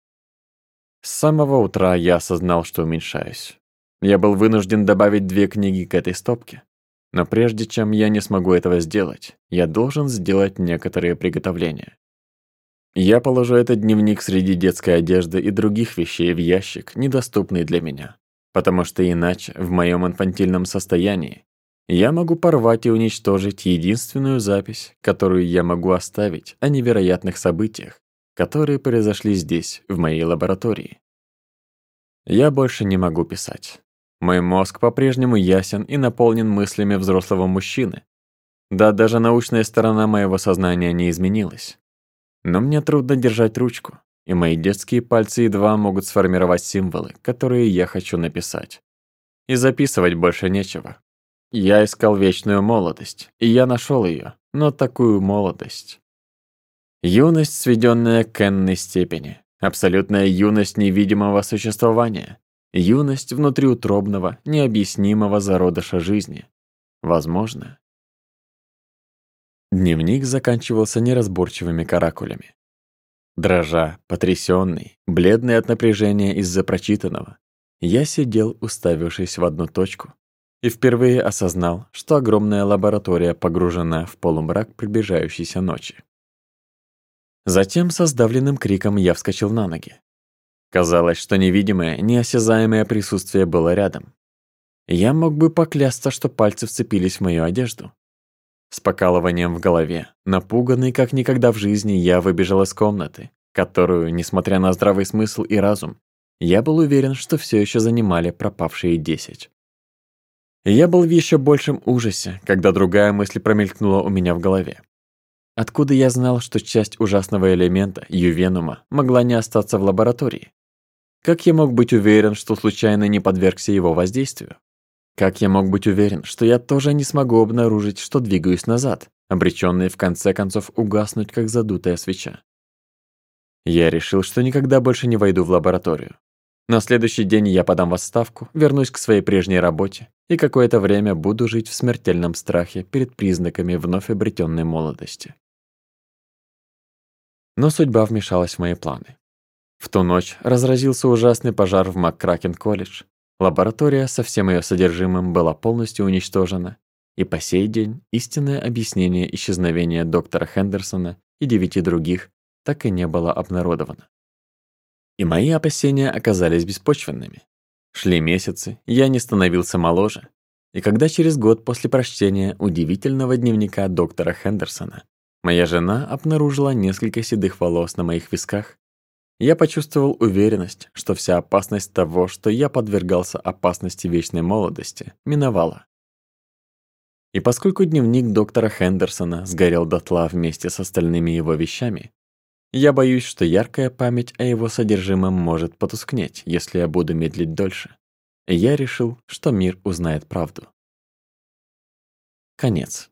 С самого утра я осознал, что уменьшаюсь. Я был вынужден добавить две книги к этой стопке. Но прежде чем я не смогу этого сделать, я должен сделать некоторые приготовления. Я положу этот дневник среди детской одежды и других вещей в ящик, недоступный для меня. Потому что иначе, в моем инфантильном состоянии, я могу порвать и уничтожить единственную запись, которую я могу оставить о невероятных событиях, которые произошли здесь, в моей лаборатории. Я больше не могу писать. Мой мозг по-прежнему ясен и наполнен мыслями взрослого мужчины. Да, даже научная сторона моего сознания не изменилась. Но мне трудно держать ручку, и мои детские пальцы едва могут сформировать символы, которые я хочу написать. И записывать больше нечего. Я искал вечную молодость, и я нашел ее, но такую молодость, Юность, сведенная к n степени. Абсолютная юность невидимого существования. Юность внутриутробного, необъяснимого зародыша жизни. Возможно. Дневник заканчивался неразборчивыми каракулями. Дрожа, потрясенный, бледный от напряжения из-за прочитанного, я сидел, уставившись в одну точку, и впервые осознал, что огромная лаборатория погружена в полумрак приближающейся ночи. Затем со сдавленным криком я вскочил на ноги. Казалось, что невидимое, неосязаемое присутствие было рядом. Я мог бы поклясться, что пальцы вцепились в мою одежду. С покалыванием в голове, напуганный как никогда в жизни, я выбежал из комнаты, которую, несмотря на здравый смысл и разум, я был уверен, что все еще занимали пропавшие десять. Я был в еще большем ужасе, когда другая мысль промелькнула у меня в голове. Откуда я знал, что часть ужасного элемента, ювенума, могла не остаться в лаборатории? Как я мог быть уверен, что случайно не подвергся его воздействию? Как я мог быть уверен, что я тоже не смогу обнаружить, что двигаюсь назад, обреченный в конце концов угаснуть, как задутая свеча? Я решил, что никогда больше не войду в лабораторию. На следующий день я подам в отставку, вернусь к своей прежней работе и какое-то время буду жить в смертельном страхе перед признаками вновь обретенной молодости но судьба вмешалась в мои планы. В ту ночь разразился ужасный пожар в МакКракен-колледж. Лаборатория со всем ее содержимым была полностью уничтожена, и по сей день истинное объяснение исчезновения доктора Хендерсона и девяти других так и не было обнародовано. И мои опасения оказались беспочвенными. Шли месяцы, я не становился моложе. И когда через год после прочтения удивительного дневника доктора Хендерсона Моя жена обнаружила несколько седых волос на моих висках. Я почувствовал уверенность, что вся опасность того, что я подвергался опасности вечной молодости, миновала. И поскольку дневник доктора Хендерсона сгорел дотла вместе с остальными его вещами, я боюсь, что яркая память о его содержимом может потускнеть, если я буду медлить дольше. И я решил, что мир узнает правду. Конец.